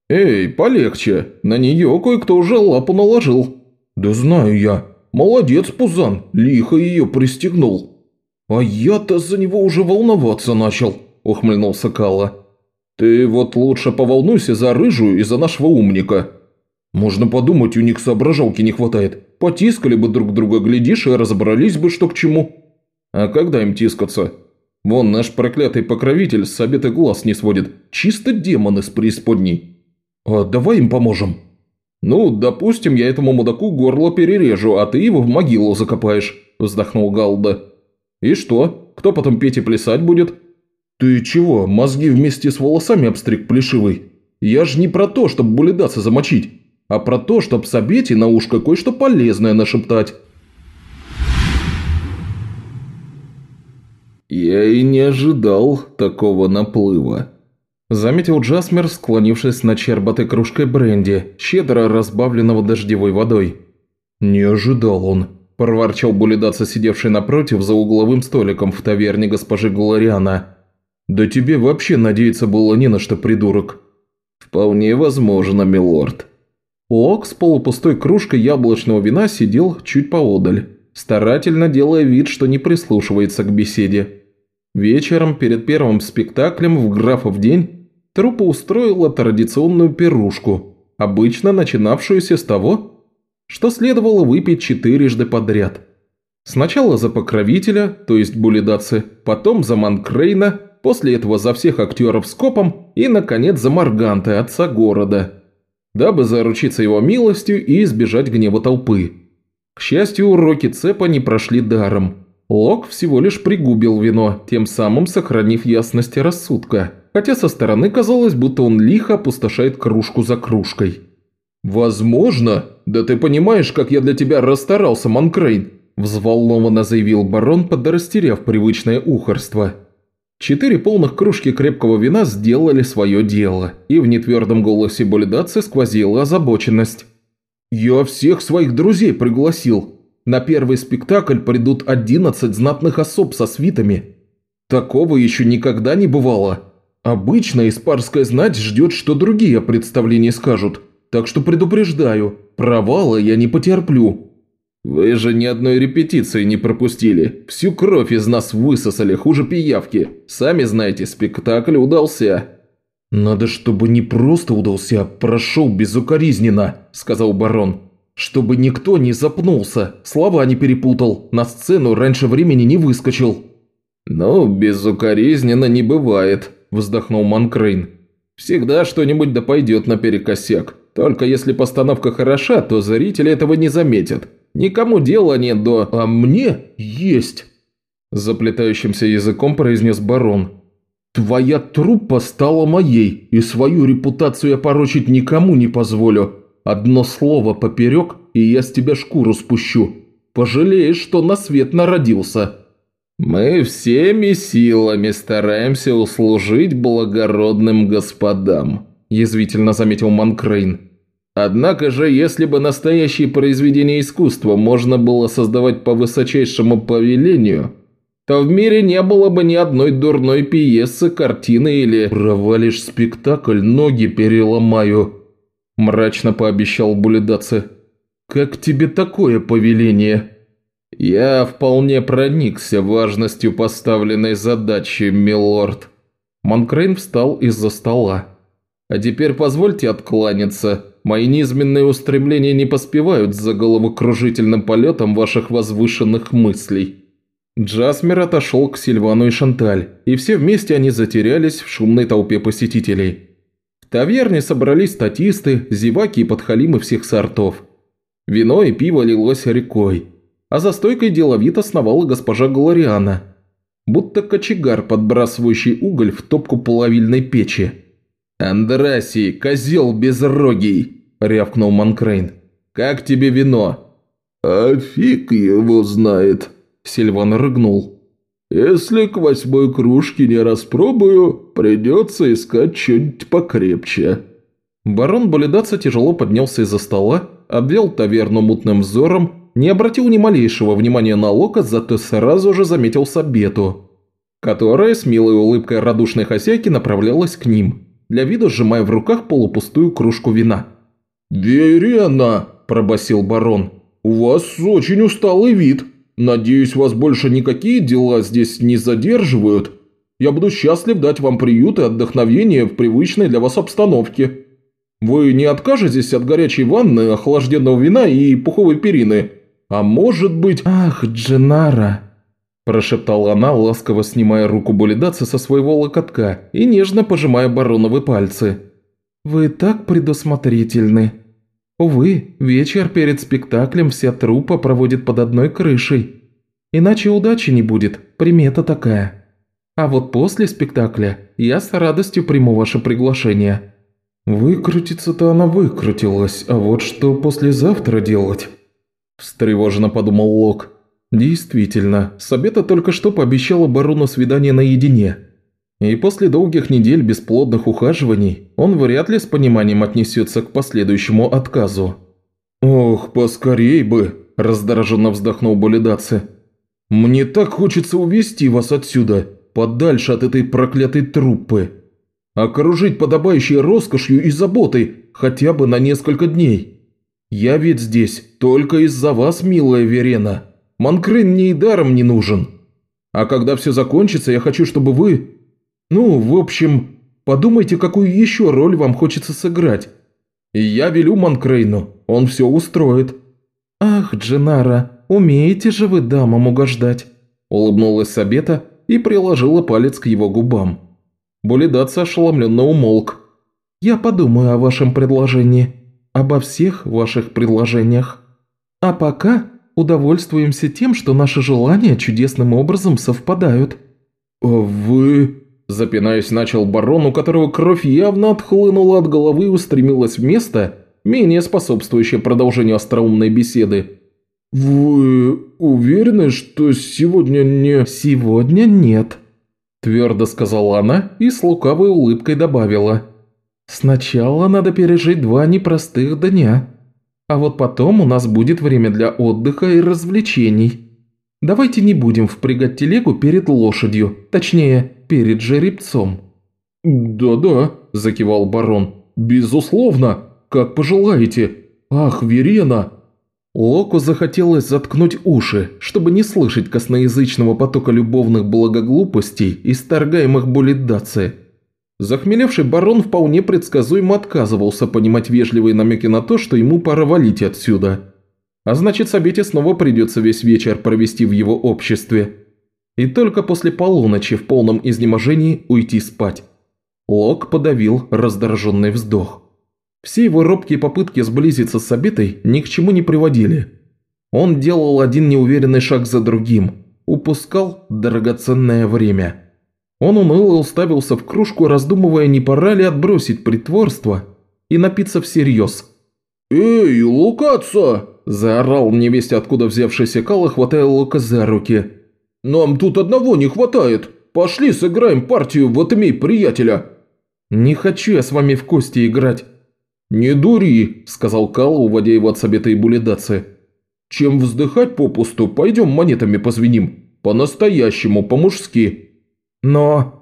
«Эй, полегче, на нее кое-кто уже лапу наложил». «Да знаю я. Молодец, Пузан, лихо ее пристегнул». «А я-то за него уже волноваться начал», – ухмыльнулся Калла. «Ты вот лучше поволнуйся за рыжую и за нашего умника». «Можно подумать, у них соображалки не хватает. Потискали бы друг друга, глядишь, и разобрались бы, что к чему». «А когда им тискаться? Вон наш проклятый покровитель с обетых глаз не сводит. Чисто демон из преисподней». «А давай им поможем». «Ну, допустим, я этому мудаку горло перережу, а ты его в могилу закопаешь», – вздохнул Галда. «И что? Кто потом петь и плясать будет?» «Ты чего, мозги вместе с волосами обстриг плешивый? Я ж не про то, чтобы булидаться замочить, а про то, чтобы Сабете на ушко кое-что полезное нашептать». «Я и не ожидал такого наплыва», – заметил Джасмер, склонившись над чербатой кружкой бренди, щедро разбавленного дождевой водой. «Не ожидал он», – проворчал булидаца, сидевший напротив за угловым столиком в таверне госпожи Глориана. «Да тебе вообще надеяться было не на что, придурок». «Вполне возможно, милорд». Ок с полупустой кружкой яблочного вина сидел чуть поодаль, старательно делая вид, что не прислушивается к беседе. Вечером перед первым спектаклем в «Графов день» труппа устроила традиционную пирушку, обычно начинавшуюся с того, что следовало выпить четырежды подряд. Сначала за покровителя, то есть Булидацы, потом за Манкрейна – после этого за всех актеров скопом и, наконец, за Марганта, отца города, дабы заручиться его милостью и избежать гнева толпы. К счастью, уроки цепа не прошли даром. Лок всего лишь пригубил вино, тем самым сохранив ясность рассудка, хотя со стороны казалось, будто он лихо опустошает кружку за кружкой. «Возможно? Да ты понимаешь, как я для тебя расстарался, Манкрейн!» – взволнованно заявил барон, подрастеряв привычное ухорство. Четыре полных кружки крепкого вина сделали свое дело, и в нетвердом голосе Бульдатцы сквозила озабоченность. «Я всех своих друзей пригласил. На первый спектакль придут одиннадцать знатных особ со свитами. Такого еще никогда не бывало. Обычно испарская знать ждет, что другие представления скажут, так что предупреждаю, провала я не потерплю». «Вы же ни одной репетиции не пропустили. Всю кровь из нас высосали, хуже пиявки. Сами знаете, спектакль удался». «Надо, чтобы не просто удался, а прошел безукоризненно», – сказал барон. «Чтобы никто не запнулся, слова не перепутал, на сцену раньше времени не выскочил». «Ну, безукоризненно не бывает», – вздохнул Манкрейн. «Всегда что-нибудь да пойдет наперекосяк. Только если постановка хороша, то зрители этого не заметят. Никому дела нет до «а мне есть», – заплетающимся языком произнес барон. Твоя труппа стала моей, и свою репутацию я порочить никому не позволю. Одно слово поперек, и я с тебя шкуру спущу. Пожалеешь, что на свет народился». «Мы всеми силами стараемся услужить благородным господам», – язвительно заметил Манкрейн. «Однако же, если бы настоящие произведения искусства можно было создавать по высочайшему повелению, то в мире не было бы ни одной дурной пьесы, картины или... «Провалишь спектакль, ноги переломаю», – мрачно пообещал Булидаце. «Как тебе такое повеление?» «Я вполне проникся важностью поставленной задачи, милорд». Манкрейн встал из-за стола. «А теперь позвольте откланяться. Мои низменные устремления не поспевают за головокружительным полетом ваших возвышенных мыслей». Джасмер отошел к Сильвану и Шанталь, и все вместе они затерялись в шумной толпе посетителей. В таверне собрались статисты, зеваки и подхалимы всех сортов. Вино и пиво лилось рекой, а за стойкой деловито сновала госпожа Галариана, будто кочегар, подбрасывающий уголь в топку плавильной печи. «Андрасий, козел безрогий!» – рявкнул Манкрейн. «Как тебе вино?» «А фиг его знает», Сильван рыгнул. «Если к восьмой кружке не распробую, придется искать что-нибудь покрепче». Барон Болидаца тяжело поднялся из-за стола, обвел таверну мутным взором, не обратил ни малейшего внимания на Лока, зато сразу же заметил Сабету, которая с милой улыбкой радушной хозяйки направлялась к ним, для вида сжимая в руках полупустую кружку вина. «Верена!» – пробасил барон. «У вас очень усталый вид!» Надеюсь, вас больше никакие дела здесь не задерживают. Я буду счастлив дать вам приют и отдохновение в привычной для вас обстановке. Вы не откажетесь от горячей ванны, охлажденного вина и пуховой перины? А может быть...» «Ах, Дженара!» – прошептала она, ласково снимая руку Булидаца со своего локотка и нежно пожимая бароновы пальцы. «Вы так предусмотрительны!» Увы, вечер перед спектаклем вся труппа проводит под одной крышей. Иначе удачи не будет, примета такая. А вот после спектакля я с радостью приму ваше приглашение». «Выкрутиться-то она выкрутилась, а вот что послезавтра делать?» Встревоженно подумал Лок. «Действительно, Сабета только что пообещала барону свидание наедине. И после долгих недель бесплодных ухаживаний он вряд ли с пониманием отнесется к последующему отказу. «Ох, поскорей бы!» – раздраженно вздохнул Болидаце. «Мне так хочется увести вас отсюда, подальше от этой проклятой труппы. Окружить подобающей роскошью и заботой хотя бы на несколько дней. Я ведь здесь только из-за вас, милая Верена. Манкрын мне и даром не нужен. А когда все закончится, я хочу, чтобы вы ну, в общем, подумайте, какую еще роль вам хочется сыграть. И я велю Манкрейну, он все устроит». «Ах, Дженара, умеете же вы дамам угождать?» Улыбнулась Сабета и приложила палец к его губам. Булидац ошеломленно умолк. «Я подумаю о вашем предложении, обо всех ваших предложениях. А пока удовольствуемся тем, что наши желания чудесным образом совпадают». «А вы...» Запинаясь, начал барон, у которого кровь явно отхлынула от головы и устремилась в место, менее способствующее продолжению остроумной беседы. «Вы уверены, что сегодня не...» «Сегодня нет», – твердо сказала она и с лукавой улыбкой добавила. «Сначала надо пережить два непростых дня, а вот потом у нас будет время для отдыха и развлечений. Давайте не будем впрягать телегу перед лошадью, точнее, перед жеребцом». «Да-да», – закивал барон. «Безусловно, как пожелаете. Ах, Верена!» Локу захотелось заткнуть уши, чтобы не слышать косноязычного потока любовных благоглупостей, исторгаемых булиддаци. Захмелевший барон вполне предсказуемо отказывался понимать вежливые намеки на то, что ему пора валить отсюда. А значит, Сабете снова придется весь вечер провести в его обществе и только после полуночи в полном изнеможении уйти спать. Лок подавил раздраженный вздох. Все его робкие попытки сблизиться с Сабитой ни к чему не приводили. Он делал один неуверенный шаг за другим, упускал драгоценное время. Он уныло уставился в кружку, раздумывая, не пора ли отбросить притворство и напиться всерьез. «Эй, Лукаца!» – заорал невесть откуда взявшийся Кала, хватая Лука за руки. «Нам тут одного не хватает. Пошли сыграем партию в отымей приятеля». «Не хочу я с вами в кости играть». «Не дури», – сказал Кала, уводя его от Сабета и Булидации. «Чем вздыхать попусту, пойдем монетами позвеним. По-настоящему, по-мужски». Но...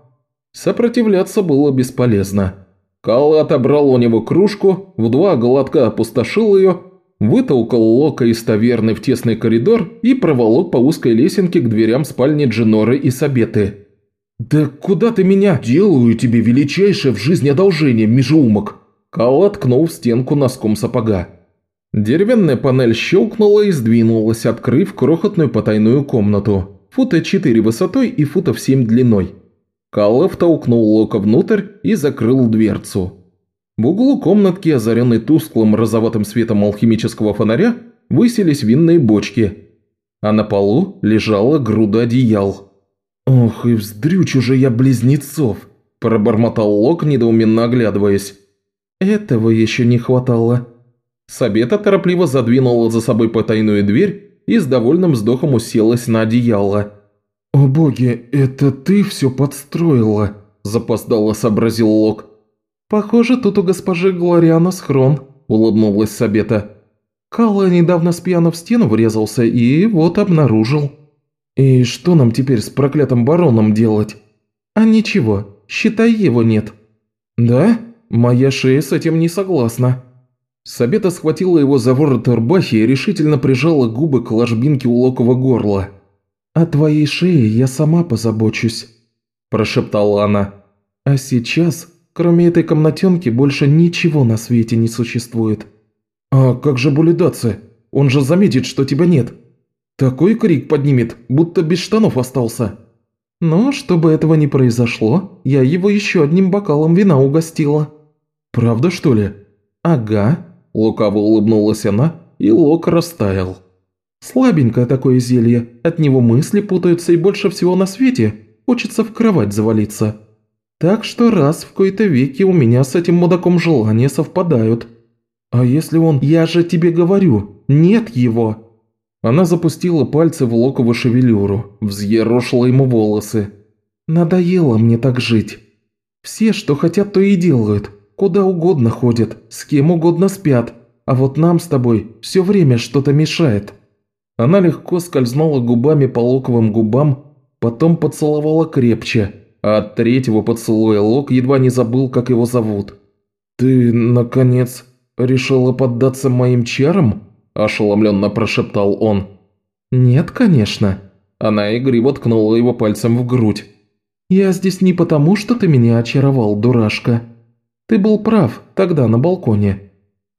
Сопротивляться было бесполезно. Кал отобрал у него кружку, в два глотка опустошил ее, вытолкал Лока из таверны в тесный коридор и проволок по узкой лесенке к дверям спальни Дженоры и Сабеты. «Да куда ты меня?» «Делаю тебе величайшее в жизни одолжение, межеумок!» Кал откнул в стенку носком сапога. Деревянная панель щелкнула и сдвинулась, открыв крохотную потайную комнату фута 4 высотой и футов 7 длиной. Каллов толкнул Лока внутрь и закрыл дверцу. В углу комнатки, озаренной тусклым розоватым светом алхимического фонаря, высились винные бочки, а на полу лежала груда одеял. «Ох, и вздрючу же я близнецов!» – пробормотал Лок, недоуменно оглядываясь. «Этого еще не хватало». Сабета торопливо задвинула за собой потайную дверь и с довольным вздохом уселась на одеяло. «О боги, это ты все подстроила?» – запоздало сообразил Лок. «Похоже, тут у госпожи Глориана схрон», – улыбнулась Сабета. «Калла недавно с пьяно в стену врезался и вот обнаружил». «И что нам теперь с проклятым бароном делать?» «А ничего, считай его нет». «Да? Моя шея с этим не согласна». Сабета схватила его за ворот рубахи и решительно прижала губы к ложбинке у локового горла. «О твоей шее я сама позабочусь», – прошептала она. «А сейчас, кроме этой комнатенки, больше ничего на свете не существует». «А как же Булидаце? Он же заметит, что тебя нет. Такой крик поднимет, будто без штанов остался». «Но, чтобы этого не произошло, я его еще одним бокалом вина угостила». «Правда, что ли?» «Ага», Лукаво улыбнулась она, и Лок растаял. «Слабенькое такое зелье, от него мысли путаются и больше всего на свете хочется в кровать завалиться. Так что раз в кои-то веки у меня с этим мудаком желания совпадают. А если он... Я же тебе говорю, нет его!» Она запустила пальцы в локовую шевелюру, взъерошила ему волосы. «Надоело мне так жить. Все, что хотят, то и делают. Куда угодно ходят, с кем угодно спят, а вот нам с тобой все время что-то мешает». Она легко скользнула губами по локовым губам, потом поцеловала крепче, а от третьего поцелуя Лок едва не забыл, как его зовут. «Ты, наконец, решила поддаться моим чарам?» – ошеломленно прошептал он. «Нет, конечно». Она игриво ткнула его пальцем в грудь. «Я здесь не потому, что ты меня очаровал, дурашка. Ты был прав тогда на балконе.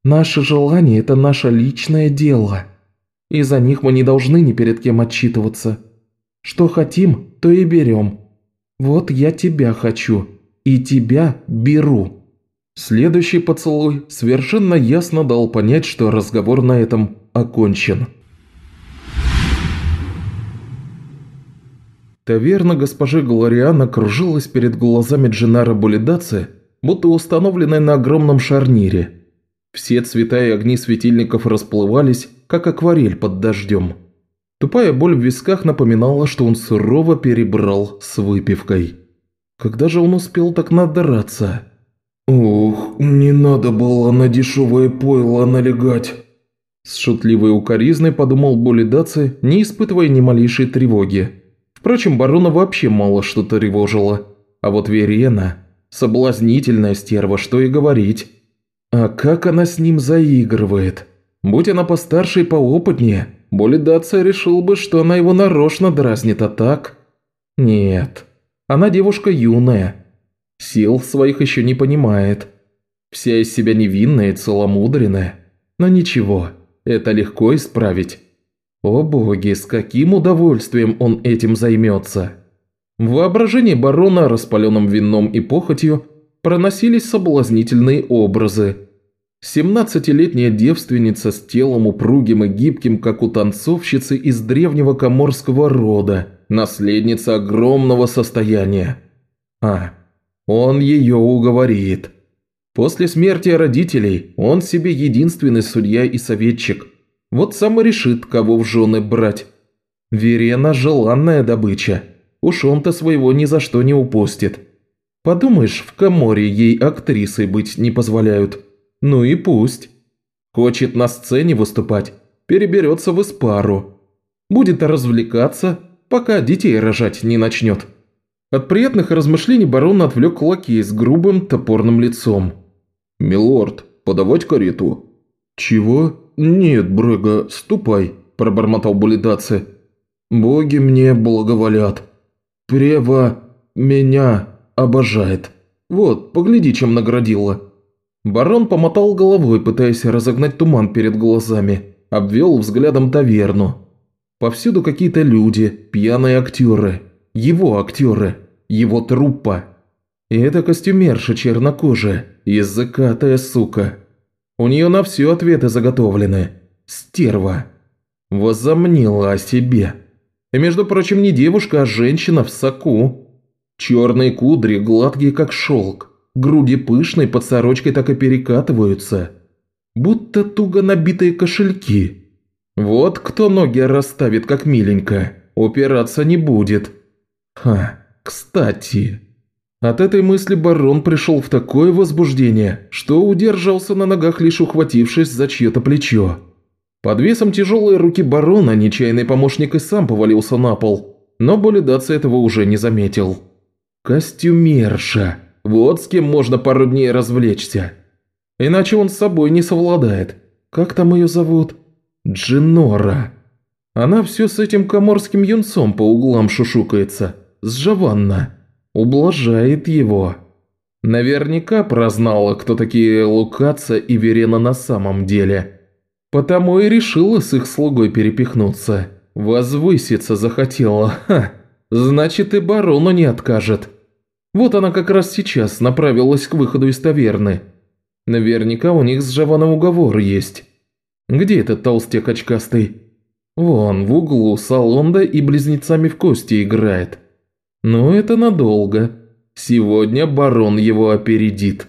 Наши желания – это наше личное дело. И за них мы не должны ни перед кем отчитываться. Что хотим, то и берем. Вот я тебя хочу, и тебя беру». Следующий поцелуй совершенно ясно дал понять, что разговор на этом окончен. Таверна госпожи Глориана кружилась перед глазами Дженара Булидаци, будто установленная на огромном шарнире. Все цвета и огни светильников расплывались, как акварель под дождем. Тупая боль в висках напоминала, что он сурово перебрал с выпивкой. Когда же он успел так надраться? «Ух, не надо было на дешевое пойло налегать!» С шутливой укоризной подумал Болидаци, не испытывая ни малейшей тревоги. Впрочем, барона вообще мало что-то тревожило. А вот Верена... Соблазнительная стерва, что и говорить. А как она с ним заигрывает. Будь она постарше и поопытнее, Болидация решил бы, что она его нарочно дразнит, а так... Нет, она девушка юная. Сил своих еще не понимает. Вся из себя невинная и целомудренная. Но ничего, это легко исправить. О боги, с каким удовольствием он этим займется. В воображении барона, распаленным вином и похотью, проносились соблазнительные образы. Семнадцатилетняя девственница с телом упругим и гибким, как у танцовщицы из древнего коморского рода, наследница огромного состояния. А, он ее уговорит. После смерти родителей он себе единственный судья и советчик. Вот сам и решит, кого в жены брать. Верена – желанная добыча. Уж он-то своего ни за что не упустит. Подумаешь, в Каморе ей актрисой быть не позволяют. Ну и пусть. Хочет на сцене выступать, переберется в Испару. Будет развлекаться, пока детей рожать не начнет. От приятных размышлений барон отвлек лакей с грубым топорным лицом. «Милорд, подавать карету?» «Чего? Нет, Брега, ступай», – пробормотал Булидаце. «Боги мне благоволят. Прева меня обожает. Вот, погляди, чем наградила». Барон помотал головой, пытаясь разогнать туман перед глазами, обвел взглядом таверну. Повсюду какие-то люди, пьяные актеры, его актеры, его труппа. И это костюмерша чернокожая, языкатая сука. У нее на все ответы заготовлены. Стерва. Возомнила о себе. И, между прочим, не девушка, а женщина в соку. Черные кудри, гладкие как шелк. Груди пышной под сорочкой так и перекатываются. Будто туго набитые кошельки. Вот кто ноги расставит как миленько, упираться не будет. Ха, кстати. От этой мысли барон пришел в такое возбуждение, что удержался на ногах, лишь ухватившись за чье-то плечо. Под весом тяжелой руки барона нечаянный помощник и сам повалился на пол, но Болидаца этого уже не заметил. Костюмерша. Вот с кем можно пару дней развлечься. Иначе он с собой не совладает. Как там ее зовут? Джинора. Она все с этим коморским юнцом по углам шушукается. С Джованна. Ублажает его. Наверняка прознала, кто такие Лукаца и Верена на самом деле. Потому и решила с их слугой перепихнуться. Возвыситься захотела. Ха! Значит и барону не откажет. Вот она как раз сейчас направилась к выходу из таверны. Наверняка у них с Жаваном уговор есть. Где этот толстяк очкастый? Вон, в углу Салонда и близнецами в кости играет. Но это надолго. Сегодня барон его опередит.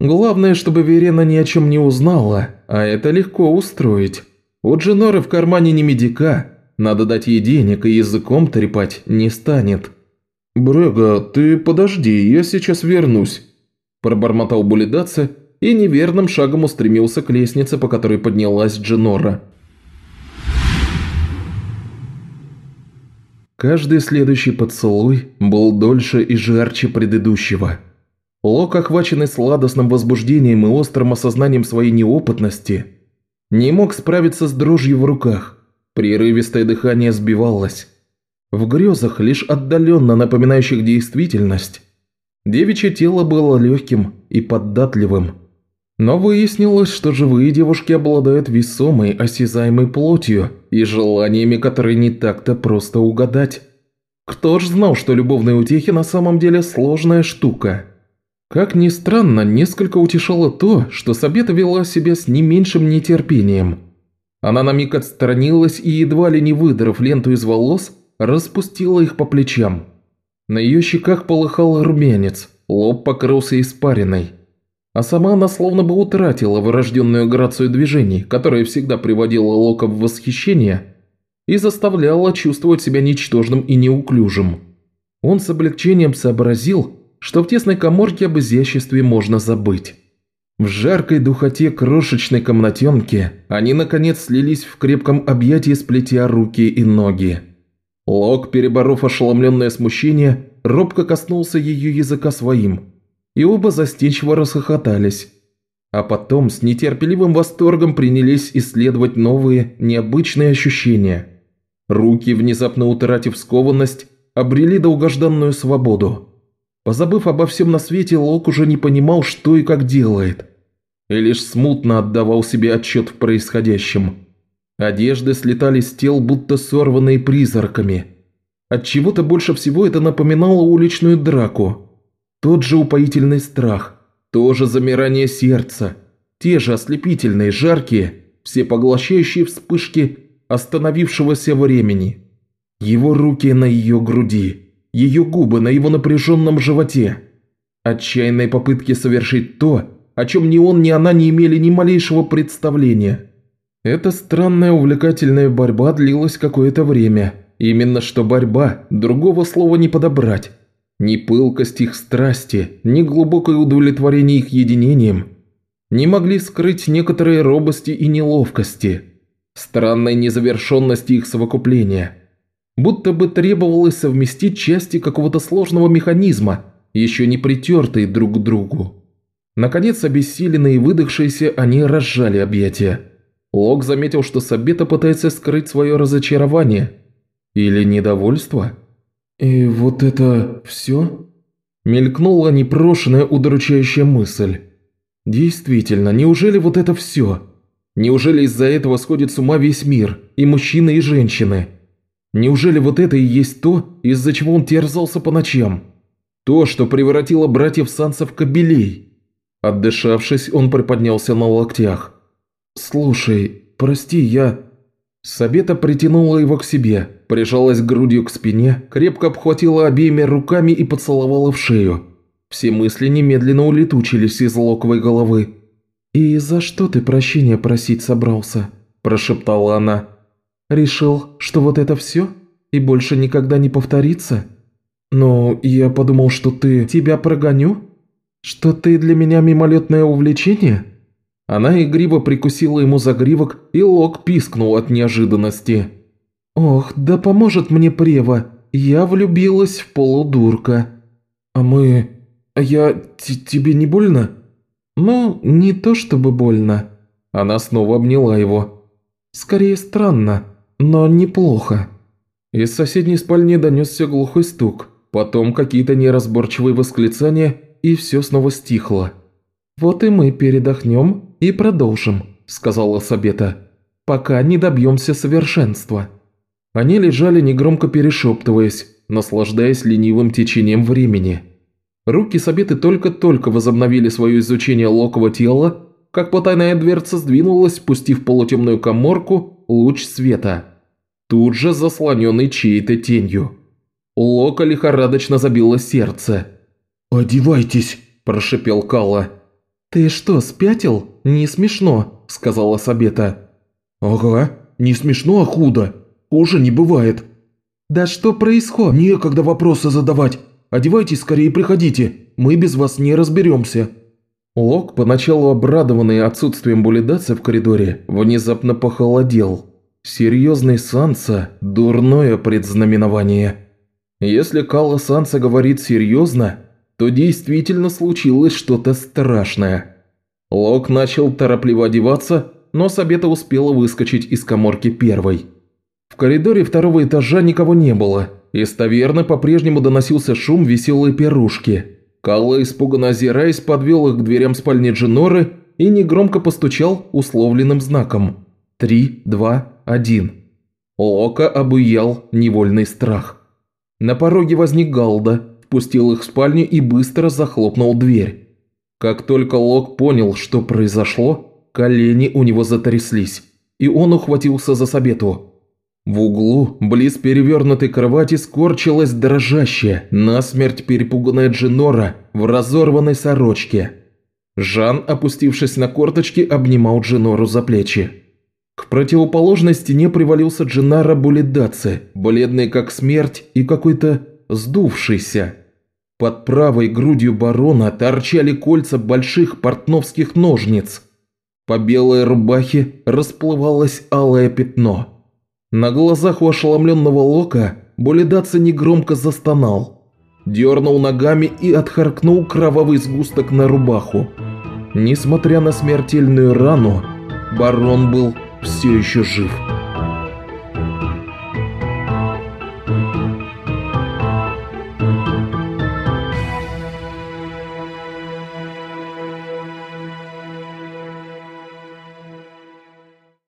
Главное, чтобы Верена ни о чем не узнала, а это легко устроить. У Дженоры в кармане не медика, надо дать ей денег и языком трепать не станет. «Брега, ты подожди, я сейчас вернусь», – пробормотал Булидаце и неверным шагом устремился к лестнице, по которой поднялась Дженора. Каждый следующий поцелуй был дольше и жарче предыдущего. Лок, охваченный сладостным возбуждением и острым осознанием своей неопытности, не мог справиться с дрожью в руках. Прерывистое дыхание сбивалось. В грезах, лишь отдаленно напоминающих действительность, девичье тело было легким и податливым. Но выяснилось, что живые девушки обладают весомой, осязаемой плотью и желаниями, которые не так-то просто угадать. Кто ж знал, что любовные утехи на самом деле сложная штука? Как ни странно, несколько утешало то, что Сабета вела себя с не меньшим нетерпением. Она на миг отстранилась и, едва ли не выдрав ленту из волос, распустила их по плечам. На ее щеках полыхал румянец, лоб покрылся испариной. А сама она словно бы утратила вырожденную грацию движений, которая всегда приводила Лока в восхищение и заставляла чувствовать себя ничтожным и неуклюжим. Он с облегчением сообразил, что в тесной коморке об изяществе можно забыть. В жаркой духоте крошечной комнатенки они наконец слились в крепком объятии, сплетя руки и ноги. Лок, переборов ошеломленное смущение, робко коснулся ее языка своим, и оба застенчиво расхохотались. А потом с нетерпеливым восторгом принялись исследовать новые, необычные ощущения. Руки, внезапно утратив скованность, обрели долгожданную свободу. Позабыв обо всем на свете, Лок уже не понимал, что и как делает, и лишь смутно отдавал себе отчет в происходящем. Одежды слетали с тел, будто сорванные призраками. От чего то больше всего это напоминало уличную драку. Тот же упоительный страх, то же замирание сердца, те же ослепительные, жаркие, всепоглощающие вспышки остановившегося времени. Его руки на ее груди, ее губы на его напряженном животе. Отчаянные попытки совершить то, о чем ни он, ни она не имели ни малейшего представления. Эта странная увлекательная борьба длилась какое-то время. Именно что борьба, другого слова не подобрать. Ни пылкость их страсти, ни глубокое удовлетворение их единением не могли скрыть некоторые робости и неловкости, странной незавершенности их совокупления. Будто бы требовалось совместить части какого-то сложного механизма, еще не притертые друг к другу. Наконец, обессиленные и выдохшиеся, они разжали объятия. Лок заметил, что Сабета пытается скрыть свое разочарование. Или недовольство. «И вот это все?» Мелькнула непрошенная удручающая мысль. «Действительно, неужели вот это все? Неужели из-за этого сходит с ума весь мир, и мужчины, и женщины? Неужели вот это и есть то, из-за чего он терзался по ночам? То, что превратило братьев Санса в кобелей?» Отдышавшись, он приподнялся на локтях. «Слушай, прости, я...» Сабета притянула его к себе, прижалась грудью к спине, крепко обхватила обеими руками и поцеловала в шею. Все мысли немедленно улетучились из локовой головы. «И за что ты прощения просить собрался?» – прошептала она. «Решил, что вот это все? И больше никогда не повторится? Ну, я подумал, что ты... Тебя прогоню?» «Что ты для меня мимолетное увлечение?» Она игриво прикусила ему загривок, и Лок пискнул от неожиданности. «Ох, да поможет мне Прева, я влюбилась в полудурка». «А мы... А я... тебе не больно?» «Ну, не то чтобы больно». Она снова обняла его. «Скорее странно, но неплохо». Из соседней спальни донесся глухой стук, потом какие-то неразборчивые восклицания и все снова стихло. «Вот и мы передохнем и продолжим», – сказала Сабета, – «пока не добьемся совершенства». Они лежали негромко перешептываясь, наслаждаясь ленивым течением времени. Руки Сабеты только-только возобновили свое изучение локового тела, как потайная дверца сдвинулась, пустив полутемную коморку луч света, тут же заслоненный чьей-то тенью. У Лока лихорадочно забило сердце – «Одевайтесь!» – прошепел Калла. «Ты что, спятил? Не смешно», – сказала Сабета. «Ага, не смешно, а худо. Хуже не бывает». «Да что происходит?» «Некогда вопросы задавать. Одевайтесь скорее и приходите. Мы без вас не разберемся». Лок, поначалу обрадованный отсутствием булидации в коридоре, внезапно похолодел. Серьезный Санса – дурное предзнаменование. Если Калла Санса говорит серьезно, то действительно случилось что-то страшное. Лок начал торопливо одеваться, но Сабета успела выскочить из коморки первой. В коридоре второго этажа никого не было. Из таверны по-прежнему доносился шум веселой пирушки. Калла, испуганно озираясь, подвел их к дверям спальни Джиноры и негромко постучал условленным знаком. «Три, два, один». Лока обуял невольный страх. На пороге возник Галда, впустил их в спальню и быстро захлопнул дверь. Как только Лок понял, что произошло, колени у него затряслись, и он ухватился за Сабету. В углу, близ перевернутой кровати, скорчилась дрожащая, насмерть перепуганная Джинора в разорванной сорочке. Жан, опустившись на корточки, обнимал Джинору за плечи. К противоположной стене привалился Джинара Булидаци, бледный как смерть и какой-то сдувшийся. Под правой грудью барона торчали кольца больших портновских ножниц. По белой рубахе расплывалось алое пятно. На глазах у ошеломленного Лока Болидаться негромко застонал. Дернул ногами и отхаркнул кровавый сгусток на рубаху. Несмотря на смертельную рану, барон был все еще жив.